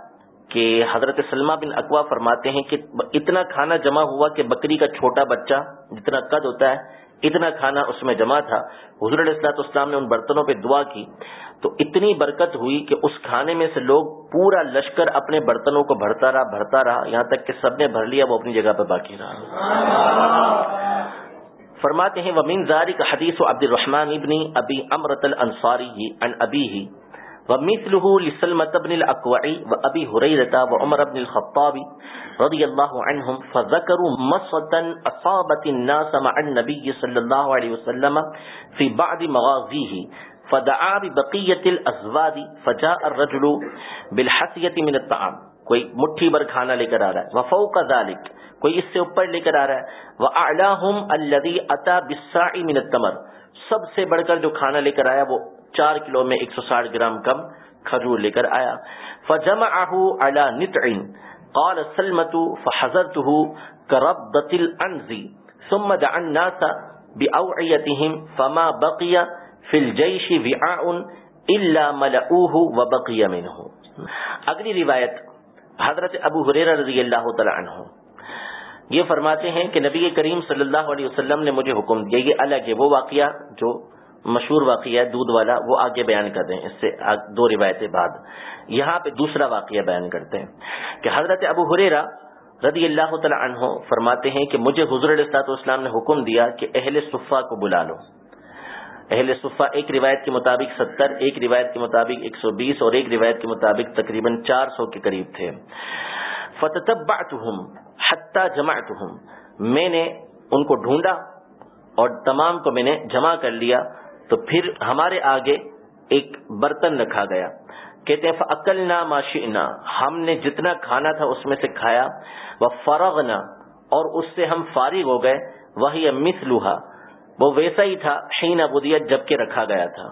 کہ حضرت سلمہ بن اقوا فرماتے ہیں کہ اتنا کھانا جمع ہوا کہ بکری کا چھوٹا بچہ جتنا قد ہوتا ہے اتنا کھانا اس میں جمع تھا۔ حضور علیہ السلاط اسلام نے ان برتنوں پہ دعا کی۔ تو اتنی برکت ہوئی کہ اس کھانے میں سے لوگ پورا لشکر اپنے برتنوں کو بھرتا رہا بھرتا رہا۔ یہاں تک کہ سب نے بھر لیا، وہ اپنی جگہ پہ باقی رہا۔ فرماتے ہیں ومین زاری کا حدیث و عبد الرحمان ابنی ابی امرت الانصاری عن ابی ہی ومثله لسلمة بن الأكوعي وأبي هريرة وعمر بن الخطاب رضي الله عنهم فذكروا مصة أصابت الناس مع النبي صلى الله عليه وسلم في بعض مغازيه، فدعا ببقية الأزواد، فجاء الرجل بالحسية من الطعام. کوئی مٹھی بر کھانا لے کر آ رہا ہے، وفوق ذلك، کوئی اس سے اوپر لے کر آ رہا ہے وہ وَأَعْلَاهُمْ الَّذِي أَتَى بِالسَّاعِ مِنَ التَّمَرِ. سب سے بڑھ کر جو کھانا لے کر آیا وہ چار کلو میں ایک سو ساٹھ گرام کم کھجور لے کر آیا۔ فجمعه على نطع۔ قال سلمت فحضرته كربضة الانز ثم دعا الناس باوعيتهم فما بقي في الجيش وعاء الا ملؤوه وبقي منه۔ اگلی روایت حضرت ابو حریرہ رضی اللہ تعالی عنہ۔ یہ فرماتے ہیں کہ نبی کریم صلی اللہ علیہ وسلم نے مجھے حکم دیا، یہ الگ ہے، وہ واقعہ جو مشہور واقعہ دودھ والا، وہ آگے بیان کر دیں، اس سے دو روایتیں بعد۔ یہاں پہ دوسرا واقعہ بیان کرتے ہیں کہ حضرت ابو حریرا رضی اللہ تعالی عنہ فرماتے ہیں کہ مجھے حضر السلاط اسلام نے حکم دیا کہ اہل صفا کو بلا لو۔ اہل صفا ایک روایت کے مطابق ستر، ایک روایت کے مطابق ایک سو بیس اور ایک روایت کے مطابق تقریباً چار سو کے قریب تھے۔ فتتبعتهم حتی جمعتهم۔ میں نے ان کو ڈھونڈا اور تمام کو میں نے جمع کر لیا۔ تو پھر ہمارے آگے ایک برتن رکھا گیا۔ کہتے ہیں عقل نہ ہم نے جتنا کھانا تھا اس میں سے کھایا۔ وہ فرغ اور اس سے ہم فارغ ہو گئے۔ وہی مس لوہا وہ ویسا ہی تھا شین ابودیت جب کے رکھا گیا تھا۔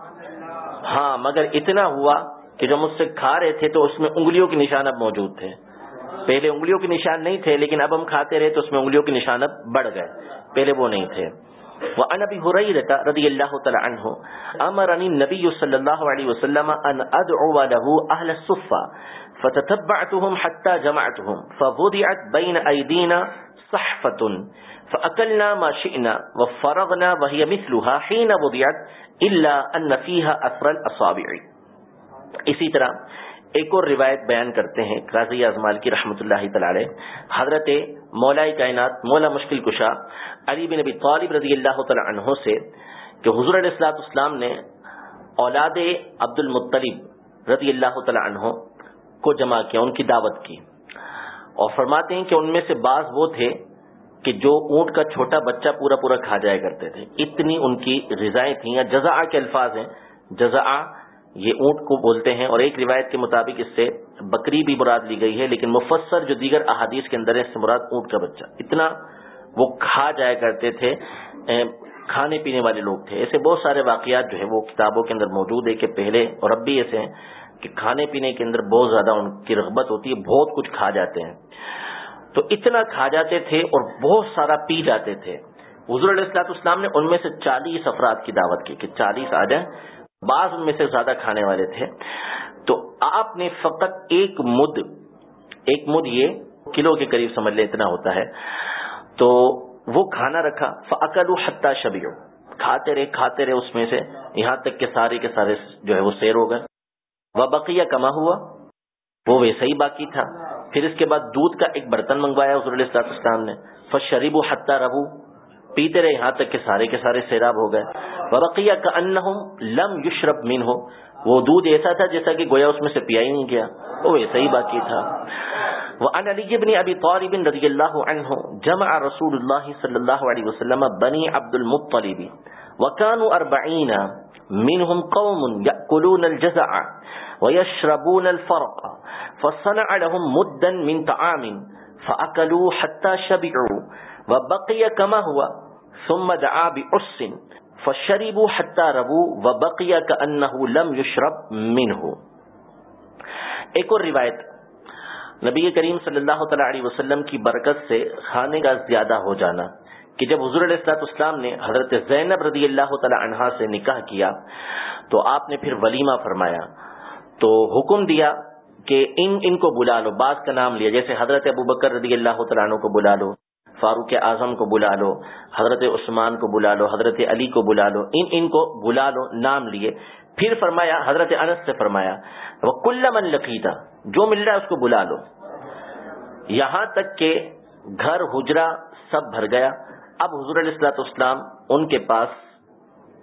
ہاں مگر اتنا ہوا کہ جب مجھ سے کھا رہے تھے تو اس میں انگلیوں کے نشان اب موجود تھے۔ پہلے انگلیوں کے نشان نہیں تھے، لیکن اب ہم کھاتے رہے تو اس میں انگلیوں کے نشان اب بڑھ گئے۔ پہلے وہ نہیں تھے۔ وعن ابي هريره رضي الله تعالى عنه امرني النبي صلى الله عليه وسلم ان ادعو له اهل الصفه فتتبعتهم حتى جمعتهم، فوضعت بين ايدينا صحفه فاكلنا ما شئنا وفرغنا وهي مثلها حين وضعت الا ان فيها اثر الاصابع اسی طرح ایک اور روایت بیان کرتے ہیں، قاضی اعظمال کی رحمۃ اللہ تعالی حضرت مولا کائنات مولا مشکل کشا علی بن نبی طالب رضی اللہ تعالی عنہ سے کہ حضور علیہ السلاط اسلام نے اولاد عبد المطلب رضی اللہ تعالی عنہ کو جمع کیا، ان کی دعوت کی۔ اور فرماتے ہیں کہ ان میں سے بعض وہ تھے کہ جو اونٹ کا چھوٹا بچہ پورا پورا کھا جایا کرتے تھے۔ اتنی ان کی رضائیں تھیں یا جزا کے الفاظ ہیں۔ جزا یہ اونٹ کو بولتے ہیں اور ایک روایت کے مطابق اس سے بکری بھی مراد لی گئی ہے، لیکن مفسر جو دیگر احادیث کے اندر ہے اس سے مراد اونٹ کا بچہ۔ اتنا وہ کھا جایا کرتے تھے کھانے پینے والے لوگ تھے۔ ایسے بہت سارے واقعات جو ہے وہ کتابوں کے اندر موجود ہے کہ پہلے اور اب بھی ایسے ہیں کہ کھانے پینے کے اندر بہت زیادہ ان کی رغبت ہوتی ہے، بہت کچھ کھا جاتے ہیں۔ تو اتنا کھا جاتے تھے اور بہت سارا پی جاتے تھے۔ حضور علیہ السلاط اسلام نے ان میں سے چالیس افراد کی دعوت کی کہ چالیس آ جائیں۔ بعض ان میں سے زیادہ کھانے والے تھے۔ تو آپ نے فقط ایک مد ایک مد یہ کلو کے قریب سمجھ لے اتنا ہوتا ہے۔ تو وہ کھانا رکھا۔ فعقل حتہ شبیو کھاتے رہے کھاتے رہے اس میں سے۔ یہاں تک کہ سارے کے سارے جو ہے وہ سیر ہو گئے۔ وہ بقیہ کما ہوا وہ ویسا ہی باقی تھا۔ پھر اس کے بعد دودھ کا ایک برتن منگوایا حضور علیہ السلام نے۔ شریب و حتہ ربو پیتے رہے یہاں تک کہ سارے کے سارے سیراب ہو گئے۔ برقیہ کا ان لم یشرب مین ہو وہ دودھ ایسا تھا جیسا کہ گویا اس میں سے پیا ہی نہیں گیا۔ وہ ایسا ہی باقی تھا۔ وعن علي بن ابي طالب رضي الله عنه جمع رسول الله صلى الله عليه وسلم بني عبد المطلب۔ وكانوا أربعين منهم قوم يأكلون الجزع ويشربون الفرق۔ فصنع لهم مدا من طعام فأكلوا حتى شبعوا۔ وبقي كما هو، ثم دعا بعص فشربوا حتى ربوا، وبقي كأنه لم يشرب منه. ایک اور روایت، نبی کریم صلی اللہ تعالی علیہ وسلم کی برکت سے کھانے کا زیادہ ہو جانا، کہ جب حضور علیہ السلاط اسلام نے حضرت زینب رضی اللہ تعالی عنہا سے نکاح کیا، تو آپ نے پھر ولیمہ فرمایا، تو حکم دیا کہ ان ان کو بلا لو، بعض کا نام لیا، جیسے حضرت ابو بکر رضی اللہ تعالیٰ عنہ کو بلا لو۔ فاروق اعظم کو بلا لو، حضرت عثمان کو بلا لو، حضرت علی کو بلا لو، ان ان کو بلا لو، نام لیے۔ پھر فرمایا، حضرت انس سے فرمایا وہ کل من لقیتا جو مل رہا ہے اس کو بلا لو۔ یہاں تک کہ گھر حجرا سب بھر گیا۔ اب حضور علیہ السلاط اسلام ان کے پاس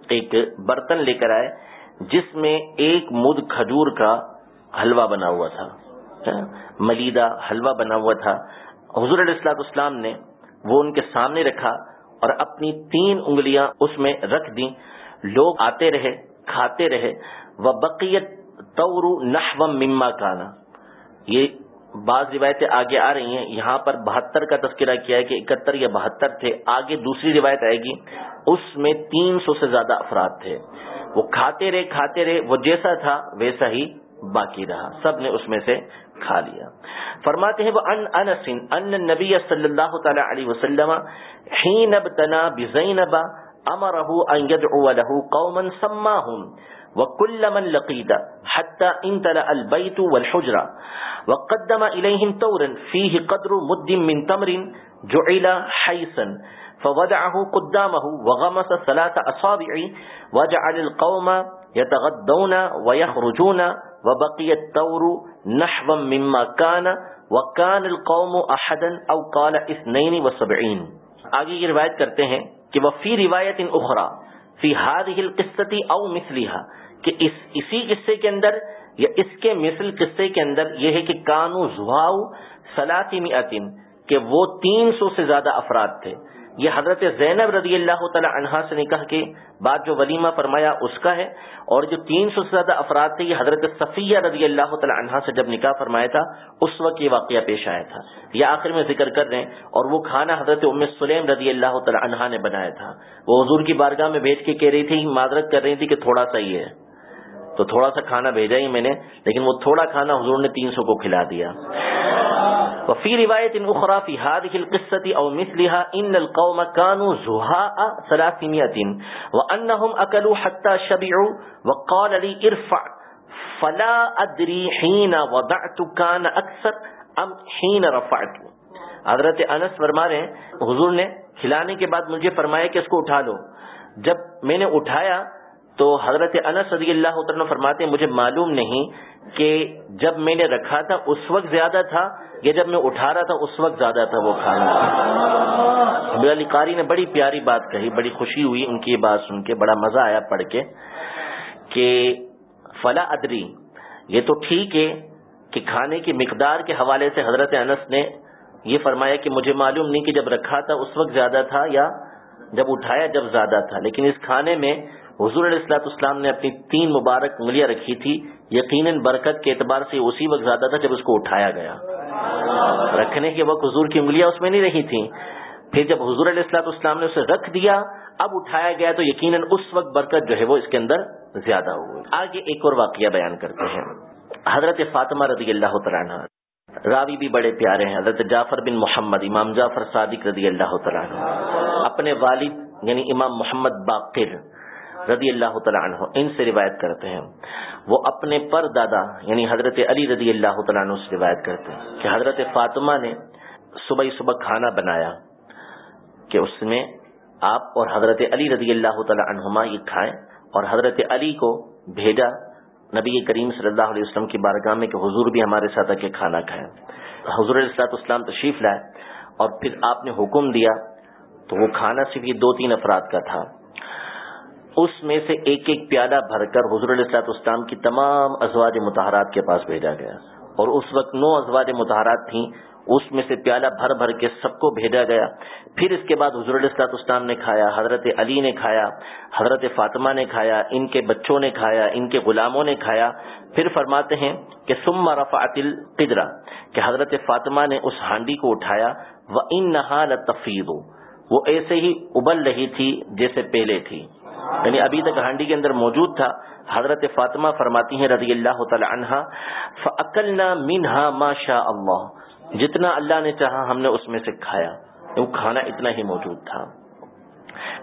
ایک برتن لے کر آئے، جس میں ایک مد کھجور کا حلوہ بنا ہوا تھا۔ ملیدہ حلوہ بنا ہوا تھا۔ حضور علیہ السلاط اسلام نے وہ ان کے سامنے رکھا اور اپنی تین انگلیاں اس میں رکھ دی لوگ آتے رہے، کھاتے رہے۔ وہ بقیت تور نحو مما کانا یہ بعض روایتیں آگے آ رہی ہیں۔ یہاں پر بہتر کا تذکرہ کیا ہے کہ اکہتر یا بہتر تھے، آگے دوسری روایت آئے گی۔ اس میں تین سو سے زیادہ افراد تھے۔ وہ کھاتے رہے کھاتے رہے، وہ جیسا تھا ویسا ہی باقی رہا۔ سب نے اس میں سے کھا لیا۔ فرماتے ہیں وہ ان انس، ان نبی صلی اللہ تعالی علیہ وسلم حين ابتنا بزینب امره ان يدعو له قوما سماهم وكل من لقيد حتى انتلأ البيت والحجرة وقدم إليهم تورا فيه قدر مد من تمر جعل حيسا فوضعه قدامه وغمس ثلاث أصابع وجعل القوم يتغدون ويخرجون وبقي التور نحو مما كان وكان القوم احدا او قال اثنين وسبعين. آگے یہ روایت کرتے ہیں کہ وہ فی روایت اخرى، فی هذه القصه او مثلها، کہ اس، اسی قصے کے اندر یا اس کے مثل قصے کے اندر یہ ہے کہ کانو زواؤ سلاتی کہ وہ تین سو سے زیادہ افراد تھے۔ یہ حضرت زینب رضی اللہ تعالی عنہا سے نکاح کے بعد جو ولیمہ فرمایا اس کا ہے، اور جو تین سو سے زیادہ افراد تھے، یہ حضرت صفیہ رضی اللہ تعالی عنہا سے جب نکاح فرمایا تھا، اس وقت یہ واقعہ پیش آیا تھا۔ یہ آخر میں ذکر کر رہے ہیں، اور وہ کھانا حضرت ام سلیم رضی اللہ تعالی عنہا نے بنایا تھا۔ وہ حضور کی بارگاہ میں بیچ کے کہہ رہی تھی، معذرت کر رہی تھی کہ تھوڑا سا ہی ہے۔ تو تھوڑا سا کھانا بھیجا ہی میں نے، لیکن وہ تھوڑا کھانا حضور نے تین سو کو کھلا دیا۔ وفي رواية أخرى في هذه القصة أو مثلها، إن القوم كانوا زهاء ثلاثمائة، وأنهم أكلوا حتى شبعوا، وقال لي ارفع، فلا أدري حين وضعت كان أكثر أم حين رفعت. حضرت انس فرما رہے ہیں، حضور نے کھلانے کے بعد مجھے فرمایا کہ اس کو اٹھا لو۔ جب میں نے اٹھایا تو حضرت انس رضی اللہ عنہ فرماتے ہیں، مجھے معلوم نہیں کہ جب میں نے رکھا تھا اس وقت زیادہ تھا یا جب میں اٹھا رہا تھا اس وقت زیادہ تھا وہ کھانا۔ علی قاری نے بڑی پیاری بات کہی، بڑی خوشی ہوئی ان کی یہ بات سن کے، بڑا مزہ آیا پڑھ کے کہ فلا ادری، یہ تو ٹھیک ہے کہ کھانے کی مقدار کے حوالے سے حضرت انس نے یہ فرمایا کہ مجھے معلوم نہیں کہ جب رکھا تھا اس وقت زیادہ تھا یا جب اٹھایا جب زیادہ تھا، لیکن اس کھانے میں حضور علیہ السلاط اسلام نے اپنی تین مبارک انگلیاں رکھی تھی، یقیناً برکت کے اعتبار سے اسی وقت زیادہ تھا جب اس کو اٹھایا گیا۔ رکھنے کے وقت حضور کی انگلیاں اس میں نہیں رہی تھیں۔ پھر جب حضور علیہ السلاط اسلام نے اسے رکھ دیا، اب اٹھایا گیا تو یقیناً اس وقت برکت جو ہے وہ اس کے اندر زیادہ ہوئی آگے ایک اور واقعہ بیان کرتے ہیں۔ حضرت فاطمہ رضی اللہ تعالیٰ راوی بھی بڑے پیارے ہیں۔ حضرت جعفر بن محمد، امام جعفر صادق رضی اللہ تعالیٰ اپنے والد یعنی امام محمد باقر رضی اللہ تعالیٰ عنہ، ان سے روایت کرتے ہیں۔ وہ اپنے پر دادا یعنی حضرت علی رضی اللہ تعالیٰ عنہ سے روایت کرتے ہیں کہ حضرت فاطمہ نے صبح صبح کھانا بنایا کہ اس میں آپ اور حضرت علی رضی اللہ تعالیٰ عنہما یہ کھائیں اور حضرت علی کو بھیجا نبی کریم صلی اللہ علیہ وسلم کی بارگاہ میں کہ حضور بھی ہمارے ساتھ کے کھانا کھائیں۔ حضور علیہ اسلام تشریف لائے اور پھر آپ نے حکم دیا تو وہ کھانا صرف یہ دو تین افراد کا تھا۔ اس میں سے ایک ایک پیالہ بھر کر حضور علیہ اسلام کی تمام ازواج متحرات کے پاس بھیجا گیا اور اس وقت نو ازواج متحرات تھیں، اس میں سے پیالہ بھر بھر کے سب کو بھیجا گیا۔ پھر اس کے بعد حضور السلاط اسلام نے کھایا، حضرت علی نے کھایا، حضرت فاطمہ نے کھایا، ان کے بچوں نے کھایا، ان کے غلاموں نے کھایا۔ پھر فرماتے ہیں کہ سم رفعت القدرہ، کہ حضرت فاطمہ نے اس ہانڈی کو اٹھایا وہ ان نہا تفید وہ ایسے ہی ابل رہی تھی جیسے پہلے تھی۔ یعنی ابھی تک ہانڈی کے اندر موجود تھا، حضرت فاطمہ فرماتی ہیں رضی اللہ تعالی عنہ فَأَكَلْنَا مِنْهَا ما شاء اللَّهُ۔ جتنا اللہ نے چاہا ہم نے اس میں سے کھایا، وہ کھانا اتنا ہی موجود تھا۔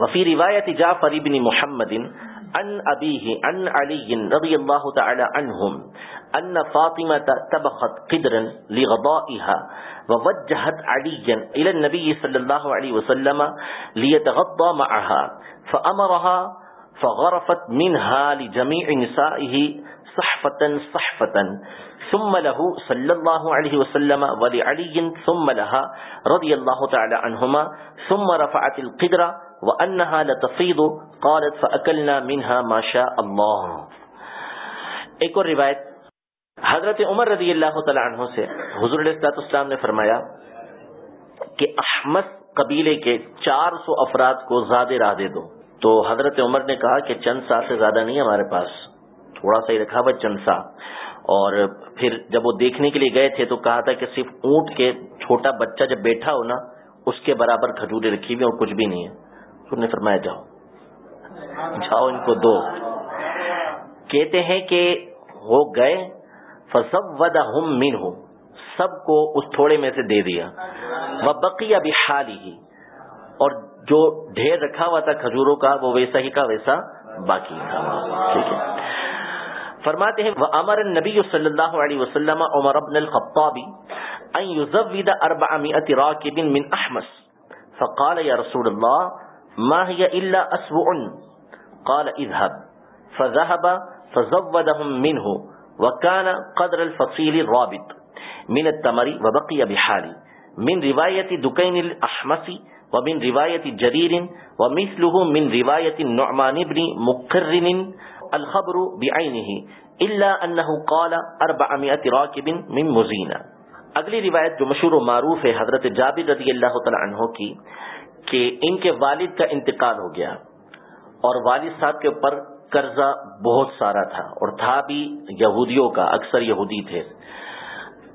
وفی روایت جعفر ابن محمد ان ابیہ ان علی رضی اللہ تعالی عنہم ان فاطمة تبخت قدرا لغضائها ووجهت عليا الى النبي صلى الله عليه وسلم ليتغضى معها فامرها فغرفت منها لجميع نسائه صحفة صحفة، ثم له صلى الله عليه وسلم ولعلي، ثم لها رضي الله تعالى عنهما، ثم رفعت القدرة وأنها لتفيض، قالت فأكلنا منها ما شاء الله. ایک اور روایت حضرت عمر رضی اللہ تعالی عنہ سے حضور علیہ السلام نے فرمایا کہ احمد قبیلے کے چار سو افراد کو زیادہ راہ دے دو۔ تو حضرت عمر نے کہا کہ چند سا سے زیادہ نہیں ہمارے پاس۔ تھوڑا سا ہی رکھا ہوا چند سا اور پھر جب وہ دیکھنے کے لیے گئے تھے تو کہا تھا کہ صرف اونٹ کے چھوٹا بچہ جب بیٹھا ہو نا، اس کے برابر کھجورے رکھی ہوئی اور کچھ بھی نہیں ہے۔ تو نے فرمایا، جاؤ۔ جاؤ ان کو دو۔ کہتے ہیں کہ وہ گئے فسب ودا ہم مین ہو سب کو اس تھوڑے میں سے دے دیا۔ وہ بقی ابھی حال ہی اور جو ڈھیر رکھا ہوا تھا کھجوروں کا، وہ ویسا ہی کا ویسا باقی تھا۔ ٹھیک ہے۔ فرماتے ہیں وہ امر نبی صلی اللہ علیہ وسلم عمر ابن الخطابی ان يزود اربعمائة راكب من احمس فقال يا رسول الله، ما هي الا اسبع قال اذهب۔ فذهب، فزودهم منه۔ وكان قدر الفصيل الرابط من التمر وبقي بحالي. من رواية دكين الاحمسي ومن روایت جریر ومثله من روایت النعمان بن مقرن الخبر بعینه الا انه قال 400 راكب من مزینہ اگلی روایت جو مشہور و معروف ہے، حضرت جابر رضی اللہ تعالی عنہ کی، کہ ان کے والد کا انتقال ہو گیا اور والد صاحب کے اوپر قرضہ بہت سارا تھا اور تھا بھی یہودیوں کا، اکثر یہودی تھے۔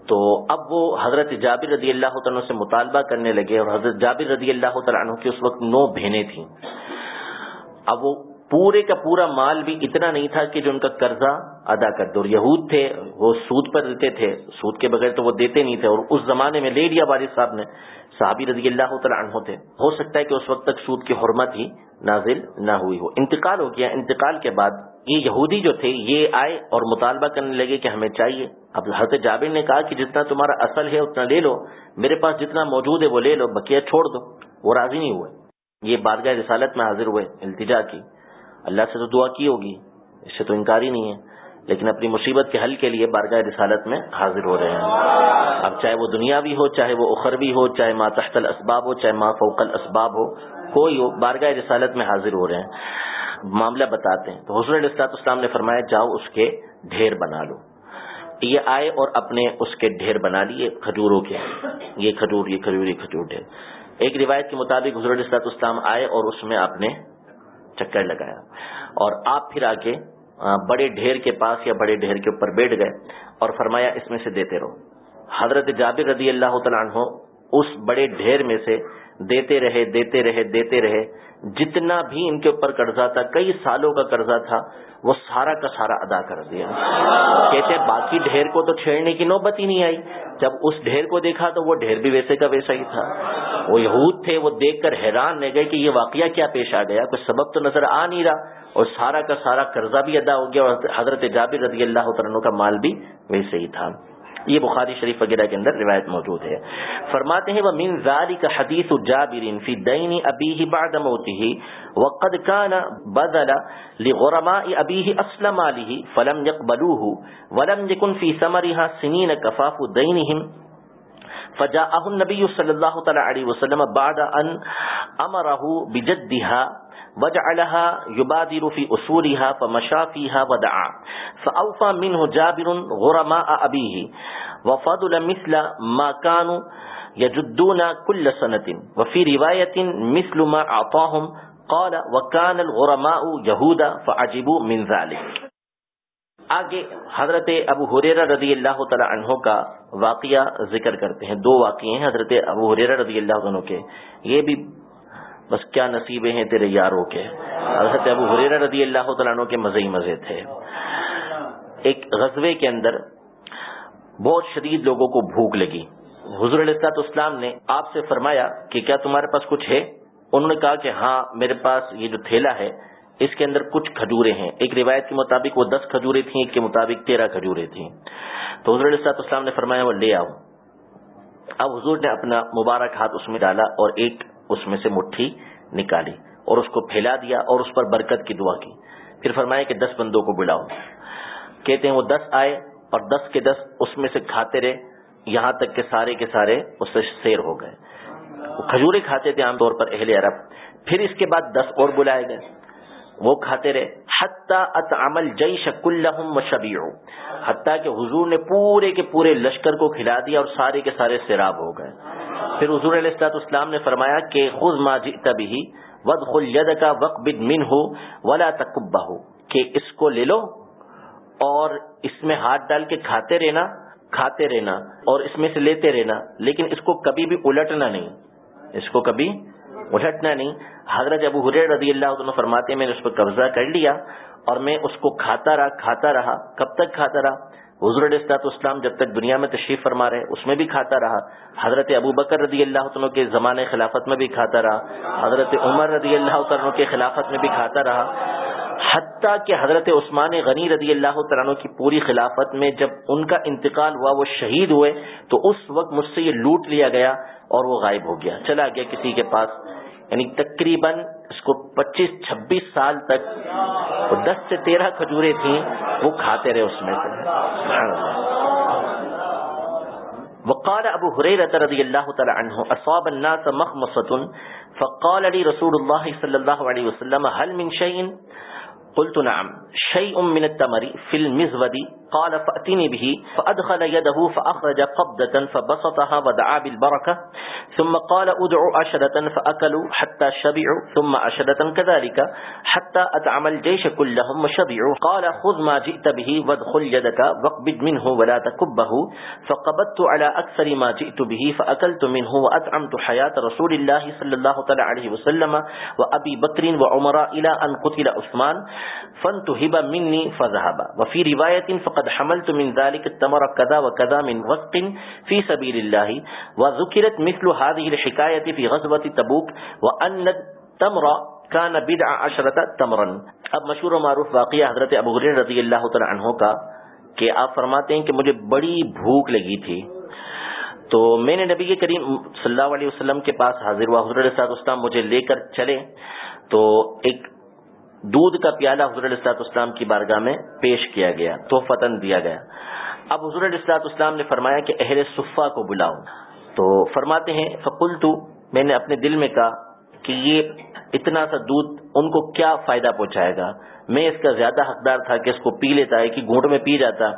تو اب وہ حضرت جابر رضی اللہ تعالیٰ سے مطالبہ کرنے لگے اور حضرت جابر رضی اللہ تعالیٰ عنہ کی اس وقت نو بہنیں تھیں۔ اب وہ پورے کا پورا مال بھی اتنا نہیں تھا کہ جو ان کا قرضہ ادا کر دو یہود تھے، وہ سود پر دیتے تھے، سود کے بغیر تو وہ دیتے نہیں تھے۔ اور اس زمانے میں لے لیا والد صاحب نے، صحابی رضی اللہ تعالیٰ عنہ تھے۔ ہو سکتا ہے کہ اس وقت تک سود کی حرمت ہی نازل نہ ہوئی ہو۔ انتقال ہو گیا۔ انتقال کے بعد یہ یہودی جو تھے، یہ آئے اور مطالبہ کرنے لگے کہ ہمیں چاہیے۔ اب حضرت جابر نے کہا کہ جتنا تمہارا اصل ہے، اتنا لے لو۔ میرے پاس جتنا موجود ہے، وہ لے لو۔ بکیا چھوڑ دو۔ وہ راضی نہیں ہوئے۔ یہ بارگاہ رسالت میں حاضر ہوئے، التجا کی۔ اللہ سے تو دعا کی ہوگی، اس سے تو انکار ہی نہیں ہے۔ لیکن اپنی مصیبت کے حل کے لیے بارگاہ رسالت میں حاضر ہو رہے ہیں۔ اب چاہے وہ دنیا بھی ہو، چاہے وہ اخروی ہو، چاہے ماں تحت الاسباب ہو، چاہے ماں فوق الاسباب ہو، کوئی ہو، بارگاہ رسالت میں حاضر ہو رہے ہیں۔ معاملہ بتاتے ہیں۔ تو حضور علیہ اسلام نے فرمایا، جاؤ اس کے ڈھیر بنا لو۔ یہ آئے اور اپنے اس کے ڈھیر بنا لیے، کھجوروں کے۔ یہ کھجور یہ کھجور یہ کھجور ڈھیر۔ ایک روایت کے مطابق حضور علیہ اسلام آئے اور اس میں آپ نے چکر لگایا۔ اور آپ پھر آ کے بڑے ڈھیر کے پاس یا بڑے ڈھیر کے اوپر بیٹھ گئے اور فرمایا، اس میں سے دیتے رہو۔ حضرت جابر رضی اللہ تعالیٰ عنہ اس بڑے ڈھیر میں سے دیتے رہے دیتے رہے دیتے رہے۔ جتنا بھی ان کے اوپر قرضہ تھا، کئی سالوں کا قرضہ تھا، وہ سارا کا سارا ادا کر دیا۔ کہتے، باقی ڈھیر کو تو چھیڑنے کی نوبت ہی نہیں آئی۔ جب اس ڈھیر کو دیکھا تو وہ ڈھیر بھی ویسے کا ویسا ہی تھا۔ وہ یہود تھے، وہ دیکھ کر حیران رہ گئے کہ یہ واقعہ کیا پیش آ گیا، کوئی سبب تو نظر آ نہیں رہا۔ اور سارا کا سارا قرضہ بھی ادا ہو گیا اور حضرت جابر رضی اللہ عنہ کا مال بھی ویسے ہی تھا۔ یہ بخاری شریف وغیرہ کے اندر روایت موجود ہے۔ فرماتے ہیں وہ من ذالک حدیث جابر فی دین ابیہ بعد موته، وقد كان بذل لغرماء ابیہ اصل ماله فلم يقبلوه، ولم يكن في ثمرها سنين كفاف دينهم فجا فجاءه النبي صلى الله عليه وسلم بعد ان امره بجدها وجعلها يبادر في أصولها فمشى فيها ودعا. فأوفى منه جابر غرماء أبيه. وفضل مثل ما كانوا يجدون كل سنة. وفي رواية مثل ما أعطاهم قال وكان الغرماء يهودا فعجبوا من ذلك. آگے حضرت ابو حریرہ رضی اللہ تعالی عنہ کا واقعہ ذکر کرتے ہیں۔ دو واقعے ہیں حضرت ابو حریرہ رضی اللہ عنہ کے۔ یہ بھی بس کیا نصیبیں ہیں تیرے یاروں کے۔ حضرت ابو حریرہ رضی اللہ تعالیٰ عنہ کے مزے ہی مزے تھے۔ ایک غزوے کے اندر بہت شدید لوگوں کو بھوک لگی۔ حضور علیہ اسلام نے آپ سے فرمایا کہ کیا تمہارے پاس کچھ ہے؟ انہوں نے کہا کہ ہاں میرے پاس یہ جو تھیلا ہے اس کے اندر کچھ کھجورے ہیں۔ ایک روایت کے مطابق وہ دس کھجورے تھیں، ایک کے مطابق تیرہ کھجورے تھیں۔ تو حضور علیہ اسلام نے فرمایا، وہ لے آؤ۔ اب حضور نے اپنا مبارک ہاتھ اس میں ڈالا اور ایک اس میں سے مٹھی نکالی اور اس کو پھیلا دیا اور اس پر برکت کی دعا کی۔ پھر فرمایا کہ دس بندوں کو بلاؤ۔ کہتے ہیں، وہ دس آئے اور دس کے دس اس میں سے کھاتے رہے۔ یہاں تک کہ سارے کے سارے اس سے سیر ہو گئے۔ وہ کھجورے کھاتے تھے عام طور پر اہل عرب۔ پھر اس کے بعد دس اور بلائے گئے۔ وہ کھاتے رہے۔ حتیٰ اطعمل جئی شک الحم حتیٰ کہ حضور نے پورے کے پورے لشکر کو کھلا دیا اور سارے کے سارے سیراب ہو گئے۔ پھر حضور علیہ السلاط اسلام نے فرمایا کہ خود ماجی تبھی ود خل کا وق بن من ہو ولا تکبہ ہو کہ اس کو لے لو اور اس میں ہاتھ ڈال کے کھاتے رہنا کھاتے رہنا اور اس میں سے لیتے رہنا، لیکن اس کو کبھی بھی الٹنا نہیں۔ اس کو کبھی الٹنا نہیں۔ حضرت ابو حریر رضی اللہ عنہ فرماتے میں نے اس پر قبضہ کر لیا اور میں اس کو کھاتا رہا کھاتا رہا۔ کب تک کھاتا رہا؟ حضور السلاط اسلام جب تک دنیا میں تشریف فرما رہے، اس میں بھی کھاتا رہا۔ حضرت ابو بکر رضی اللہ عنہ کے زمانے خلافت میں بھی کھاتا رہا۔ حضرت عمر رضی اللہ عنہ کے خلافت میں بھی کھاتا رہا۔ حتیٰ کہ حضرت عثمان غنی رضی اللہ عنہ کی پوری خلافت میں جب ان کا انتقال ہوا، وہ شہید ہوئے، تو اس وقت مجھ سے یہ لوٹ لیا گیا اور وہ غائب ہو گیا، چلا گیا کسی کے پاس۔ یعنی تقریباً اس کو پچیس چھبیس سال تک دس سے تیرہ کھجورے تھیں، وہ کھاتے رہے اس میں سے۔ وقال ابو حریرہ رضی اللہ تعالی عنہ اصاب الناس مخمصه فقال لي رسول الله صلى الله عليه وسلم، هل من شيء قلت نعم. شيء من التمر في المزود. قال فأتني به. فأدخل يده فأخرج قبضة فبسطها ودعا بالبركة. ثم قال أدعو أشدة فأكلوا حتى شبعوا. ثم أشدة كذلك. حتى أتعم الجيش كلهم وشبعوا. قال خذ ما جئت به وادخل يدك واقبض منه ولا تكبه. فقبضت على أكثر ما جئت به فأكلت منه وأتعمت حياة رسول الله صلى الله عليه وسلم وأبي بكر وعمر إلى أن قتل عثمان. فن أثمان فانتهب مني فذهب. وفي رواية فقد حملت من ذلك التمر كذا وكذا من وسق في سبيل الله. وذكرت مثل هذه الحكاية في غزوة تبوك، وأن التمر كان بدع عشرة تمرا. اب مشہور و معروف واقعہ حضرت ابو غرین رضی اللہ تعالی عنہ کا کہ آپ فرماتے ہیں کہ مجھے بڑی بھوک لگی تھی۔ تو میں نے نبی کریم صلی اللہ علیہ وسلم کے پاس حاضر ہوا، حضرت صاحب اسلام مجھے لے کر چلے۔ تو ایک دودھ کا پیالہ حضور السلاط اسلام کی بارگاہ میں پیش کیا گیا تو فتن دیا گیا۔ اب حضور السلاط اسلام نے فرمایا کہ اہل صفا کو بلاؤ۔ تو فرماتے ہیں فکل تو میں نے اپنے دل میں کہا کہ یہ اتنا سا دودھ ان کو کیا فائدہ پہنچائے گا؟ میں اس کا زیادہ حقدار تھا کہ اس کو پی لیتا ہے کہ گھونٹ میں پی جاتا۔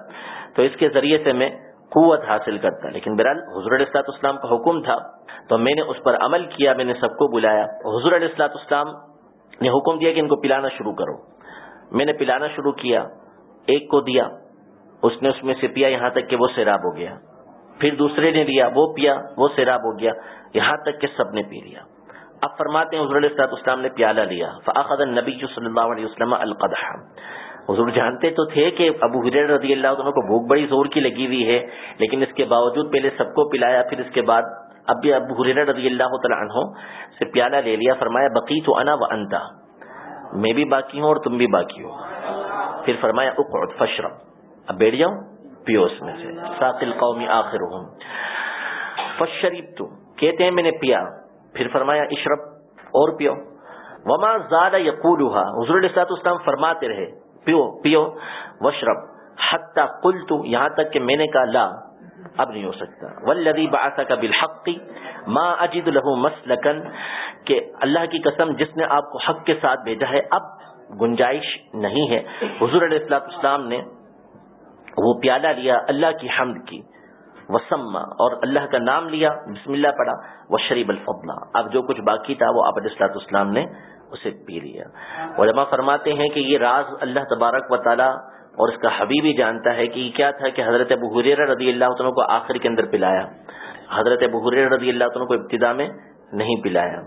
تو اس کے ذریعے سے میں قوت حاصل کرتا۔ لیکن بہرحال حضور علیہ السلاط اسلام کا حکم تھا۔ تو میں نے اس پر عمل کیا، میں نے سب کو بلایا۔ حضور علیہ السلاط اسلام نے حکم دیا کہ ان کو پلانا شروع کرو۔ میں نے پلانا شروع کیا، ایک کو دیا، اس نے اس میں سے پیا یہاں تک کہ وہ سیراب ہو گیا۔ پھر دوسرے نے دیا، وہ پیا، وہ سیراب ہو گیا، یہاں تک کہ سب نے پی لیا۔ اب فرماتے ہیں حضور علیہ اسلام نے پیالہ لیا۔ فاخذ النبی صلی اللہ علیہ وسلم القدح۔ حضور جانتے تو تھے کہ ابو حریر رضی اللہ عنہ کو بھوک بڑی زور کی لگی ہوئی ہے، لیکن اس کے باوجود پہلے سب کو پلایا، پھر اس کے بعد اب بھی ابو حریر رضی اللہ تعالی عنہ سے پیالہ لے لیا، فرمایا بقی تو انا و انتا میں بھی باقی ہوں اور تم بھی باقی ہو۔ پھر فرمایا، اقعد فشرب اب بیٹھ جاؤں پیو اس میں سے۔ ساقل قومی آخر ہوں فشریب تو کہتے ہیں، میں نے پیا۔ پھر فرمایا، اشرب اور پیو۔ وما زاد یقولها حضور علیہ الصلوۃ والسلام فرماتے رہے، پیو پیو وشرب حتی قلت، یہاں تک کہ میں نے کہا، لا۔ اب نہیں ہو سکتا۔ ولدی باسا کا بالحق ماں اجد له مسلکن کہ اللہ کی قسم جس نے آپ کو حق کے ساتھ بھیجا ہے، اب گنجائش نہیں ہے۔ حضور علیہ السلاط اسلام نے وہ پیالہ لیا، اللہ کی حمد کی۔ وسما اور اللہ کا نام لیا، بسم اللہ پڑھا۔ وہ شریب الفبلا اب جو کچھ باقی تھا، وہ ابد السلاط اسلام نے اسے پی لیا۔ علماء فرماتے ہیں کہ یہ راز اللہ تبارک و تعالی اور اس کا حبیبی جانتا ہے کہ کیا تھا کہ حضرت ابو حریر رضی اللہ عنہ کو آخر کے اندر پلایا۔ حضرت ابو حریر رضی اللہ عنہ کو ابتدا میں نہیں پلایا۔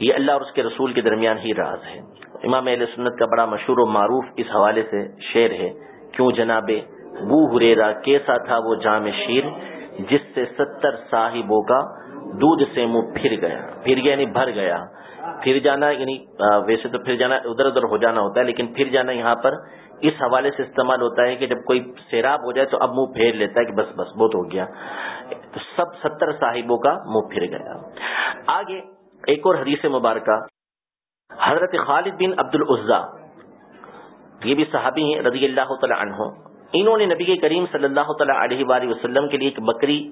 یہ اللہ اور اس کے رسول کے درمیان ہی راز ہے۔ امام علیہ سنت کا بڑا مشہور و معروف اس حوالے سے شعر ہے، کیوں جناب بو ہریرا کیسا تھا وہ جام شیر جس سے ستر صاحبوں کا دودھ سے منہ پھر گیا پھر گیا یعنی بھر گیا۔ پھر جانا یعنی ویسے تو پھر جانا ادھر ادھر ہو جانا ہوتا ہے، لیکن پھر جانا یہاں پر اس حوالے سے استعمال ہوتا ہے کہ جب کوئی سیراب ہو جائے تو اب منہ پھیر لیتا ہے کہ بس بس بہت ہو گیا۔ تو سب ستر صاحبوں کا منہ پھر گیا۔ آگے ایک اور حدیث مبارکہ۔ حضرت خالد بن عبد العزا، یہ بھی صحابی ہیں، رضی اللہ تعالی عنہ۔ انہوں نے نبی کریم صلی اللہ تعالی علیہ وآلہ وسلم کے لیے ایک بکری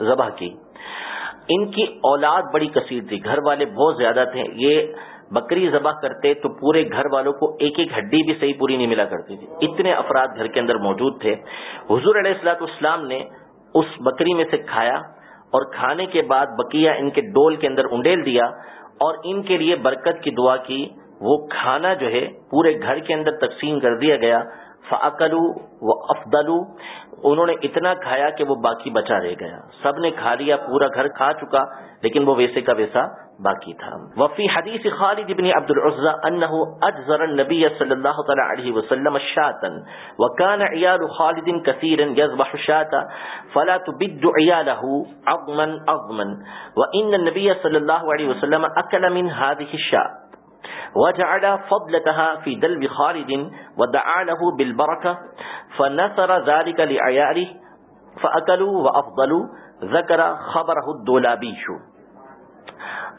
ذبح کی۔ ان کی اولاد بڑی کثیر تھی، گھر والے بہت زیادہ تھے۔ یہ بکری ذبح کرتے تو پورے گھر والوں کو ایک ایک ہڈی بھی صحیح پوری نہیں ملا کرتی تھی۔ اتنے افراد گھر کے اندر موجود تھے۔ حضور علیہ السلاط اسلام نے اس بکری میں سے کھایا اور کھانے کے بعد بکیا ان کے ڈول کے اندر انڈیل دیا اور ان کے لیے برکت کی دعا کی۔ وہ کھانا جو ہے پورے گھر کے اندر تقسیم کر دیا گیا۔ فعقلو و افدلو انہوں نے اتنا کھایا کہ وہ باقی بچا رہ گیا۔ سب نے کھا لیا، پورا گھر کھا چکا، لیکن وہ ویسے کا ویسا باقی تھا۔ وفی حدیث خالد بن عبد العزى انه اجزر النبي صلى الله تعالى عليه وسلم شاة وكان عيال خالد كثيرا يذبح شاة فلا تبد عياله عظما عظما، وان النبي صلى الله عليه وسلم اكل من هذه الشاة۔ وجعل فضلتها في دلب خالد ودعا له بالبركة، فنثر ذلك لعياله، فأكلوا وأفضلوا، ذكر خبره الدولابي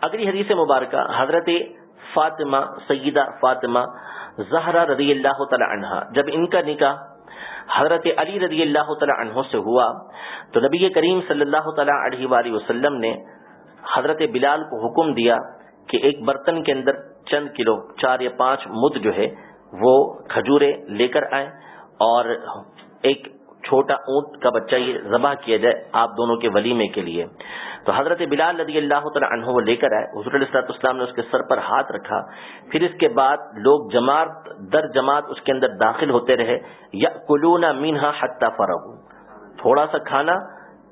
اگلی حدیث مبارکہ، حضرت فاطمہ، سیدہ فاطمہ زہرا رضی اللہ تعالی عنہ جب ان کا نکاح حضرت علی رضی اللہ تعالی عنہ سے ہوا، تو نبی کریم صلی اللہ تعالی علیہ وآلہ وسلم نے حضرت بلال کو حکم دیا کہ ایک برتن کے اندر چند کلو، چار یا پانچ مد جو ہے، وہ کھجورے لے کر آئے اور ایک چھوٹا اونٹ کا بچہ یہ ذبح کیا جائے آپ دونوں کے ولیمے کے لیے۔ تو حضرت بلال رضی اللہ تعالیٰ عنہ وہ لے کر آئے۔ حضور علیہ اسلام نے اس کے سر پر ہاتھ رکھا۔ پھر اس کے بعد لوگ جماعت، در جماعت اس کے اندر داخل ہوتے رہے۔ یا کلونا مینہا حتہ فرغ تھوڑا سا کھانا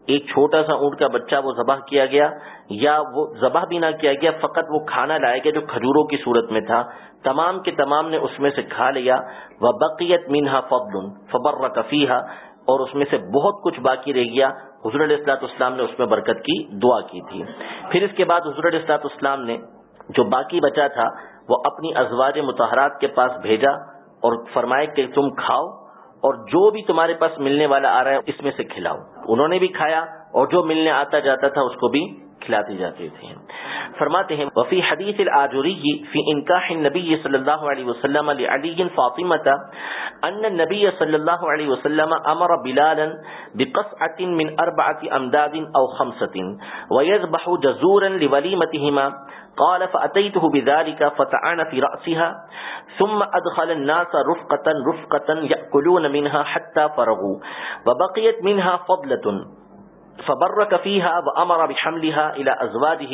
ایک چھوٹا سا اونٹ کا بچہ وہ ذبح کیا گیا یا وہ ذبح بھی نہ کیا گیا، فقط وہ کھانا لایا گیا جو کھجوروں کی صورت میں تھا۔ تمام کے تمام نے اس میں سے کھا لیا۔ وہ بقیت مینہا فبل فبر کفیہ اور اس میں سے بہت کچھ باقی رہ گیا۔ حضور علیہ السلاط اسلام نے اس میں برکت کی دعا کی تھی۔ پھر اس کے بعد حضور علیہ السلاط اسلام نے جو باقی بچا تھا، وہ اپنی ازواج متحرات کے پاس بھیجا اور فرمائے کہ تم کھاؤ۔ اور جو بھی تمہارے پاس ملنے والا آ رہا ہے اس میں سے کھلاؤ۔ انہوں نے بھی کھایا اور جو ملنے آتا جاتا تھا اس کو بھی کھلاتی جاتی تھی فرماتے ہیں، وفی حدیث العجوری فی انکاح النبی صلی اللہ علیہ وسلم لعلی فاطمة ان النبی صلی اللہ علیہ وسلم امر بلالا بقصعة من اربعة امداد او خمسة ويذبح جزورا لولیمتهما قال فأتيته بذلك فتعان في رأسها ثم أدخل الناس رفقة رفقة يأكلون منها حتى فرغوا وبقيت منها فضلة۔ فبرك فيها وأمر بحملها إلى أزواجه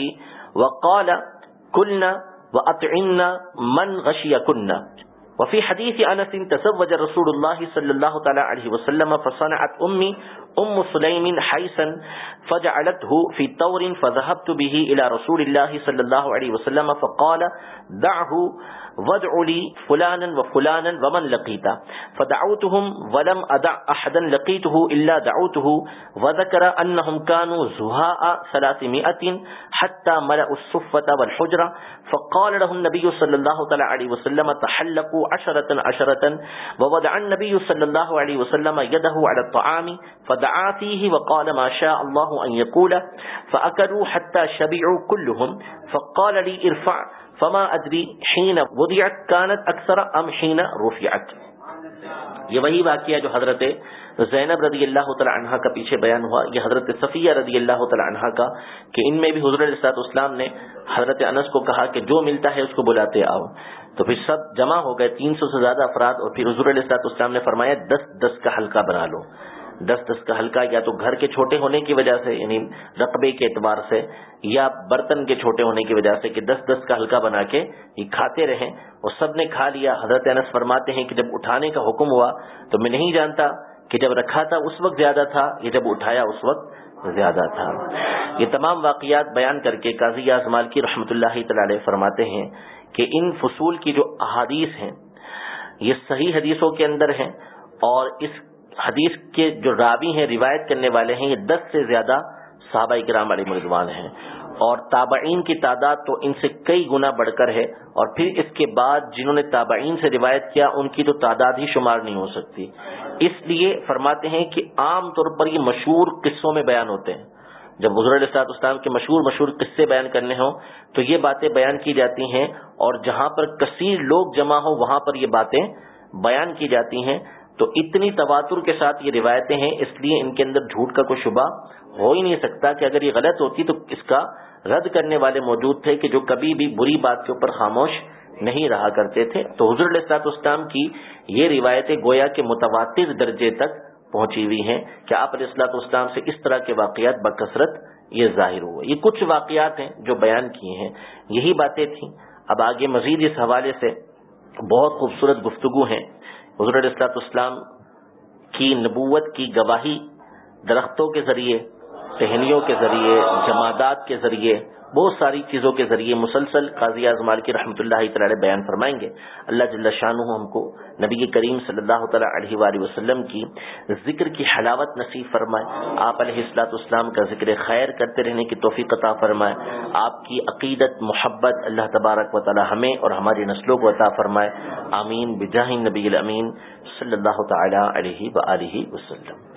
وقال كلنا وأطعنا من غشيكنا وفي حديث أنس تزوج رسول الله صلى الله عليه وسلم فصنعت أمي ام سلیم حیسن فجعلته في طور فذهبت به الى رسول الله صلى الله عليه وسلم فقال دعه وادع لي فلانا وفلانا ومن لقيته فدعوتهم ولم ادع احدا لقيته الا دعوته وذكر انهم كانوا زهاء ثلاثمائة حتى ملأوا الصفة والحجرة فقال له النبي صلى الله عليه وسلم تحلقوا عشرة عشرة، ووضع النبي صلى الله عليه وسلم يده على الطعام، فدعا فيه وقال ما شاء الله أن يقول فأكلوا حتى شبعوا كلهم، فقال لي ارفع، فما أدري حين وضعت كانت أكثر أم حين رفعت. یہ وہی واقعہ جو حضرت زینب رضی اللہ تعالیٰ عنہ کا پیچھے بیان ہوا، یہ حضرت صفیہ رضی اللہ تعالیٰ عنہ کا، کہ ان میں بھی حضرت اسلام نے حضرت انس کو کہا کہ جو ملتا ہے اس کو بلاتے آؤ۔ تو پھر سب جمع ہو گئے تین سو سے زیادہ افراد اور پھر حضور علیہ السلاط اسلام نے فرمایا دس دس کا حلقہ بنا لو۔ دس دس کا حلقہ یا تو گھر کے چھوٹے ہونے کی وجہ سے یعنی رقبے کے اعتبار سے، یا برتن کے چھوٹے ہونے کی وجہ سے کہ دس دس کا حلقہ بنا کے یہ کھاتے رہیں۔ اور سب نے کھا لیا۔ حضرت انس فرماتے ہیں کہ جب اٹھانے کا حکم ہوا تو میں نہیں جانتا کہ جب رکھا تھا اس وقت زیادہ تھا یا جب اٹھایا اس وقت زیادہ تھا۔ یہ تمام واقعات بیان کر کے قاضی اعظمال کی رحمت اللہ تعالی فرماتے ہیں کہ ان فصول کی جو احادیث ہیں، یہ صحیح حدیثوں کے اندر ہیں اور اس حدیث کے جو رابی ہیں، روایت کرنے والے ہیں، یہ دس سے زیادہ صحابہ کرام علی مردوان ہیں۔ اور تابعین کی تعداد تو ان سے کئی گنا بڑھ کر ہے اور پھر اس کے بعد جنہوں نے تابعین سے روایت کیا، ان کی تو تعداد ہی شمار نہیں ہو سکتی۔ اس لیے فرماتے ہیں کہ عام طور پر یہ مشہور قصوں میں بیان ہوتے ہیں۔ جب حضر السلاط اسلام کے مشہور مشہور قصے بیان کرنے ہوں تو یہ باتیں بیان کی جاتی ہیں اور جہاں پر کثیر لوگ جمع ہوں وہاں پر یہ باتیں بیان کی جاتی ہیں۔ تو اتنی تواتر کے ساتھ یہ روایتیں ہیں، اس لیے ان کے اندر جھوٹ کا کوئی شبہ ہو ہی نہیں سکتا کہ اگر یہ غلط ہوتی تو اس کا رد کرنے والے موجود تھے کہ جو کبھی بھی بری بات کے اوپر خاموش نہیں رہا کرتے تھے۔ تو حضر السلاط اسلام کی یہ روایتیں گویا کے متواتر درجے تک پہنچی ہوئی ہیں کہ آپ علیہ السلاط اسلام سے اس طرح کے واقعات بکثرت یہ ظاہر ہوئے۔ یہ کچھ واقعات ہیں جو بیان کیے ہیں۔ یہی باتیں تھیں۔ اب آگے مزید اس حوالے سے بہت خوبصورت گفتگو ہیں۔ حضرت السلاط اسلام کی نبوت کی گواہی درختوں کے ذریعے ٹہنیوں کے ذریعے، جمادات کے ذریعے، بہت ساری چیزوں کے ذریعے مسلسل قاضی اعظمال کی رحمۃ اللہ تعالی بیان فرمائیں گے۔ اللہ جل شاہ ہم کو نبی کریم صلی اللہ تعالیٰ علیہ وآلہ وسلم کی ذکر کی حلاوت نصیب فرمائے۔ آپ علیہ السلاط اسلام کا ذکر خیر کرتے رہنے کی توفیق عطا فرمائے۔ آپ کی عقیدت، محبت اللہ تبارک و تعالی ہمیں اور ہماری نسلوں کو عطا فرمائے۔ آمین۔ بجاہ نبی الامین صلی اللہ تعالیٰ علیہ وآلہ وسلم۔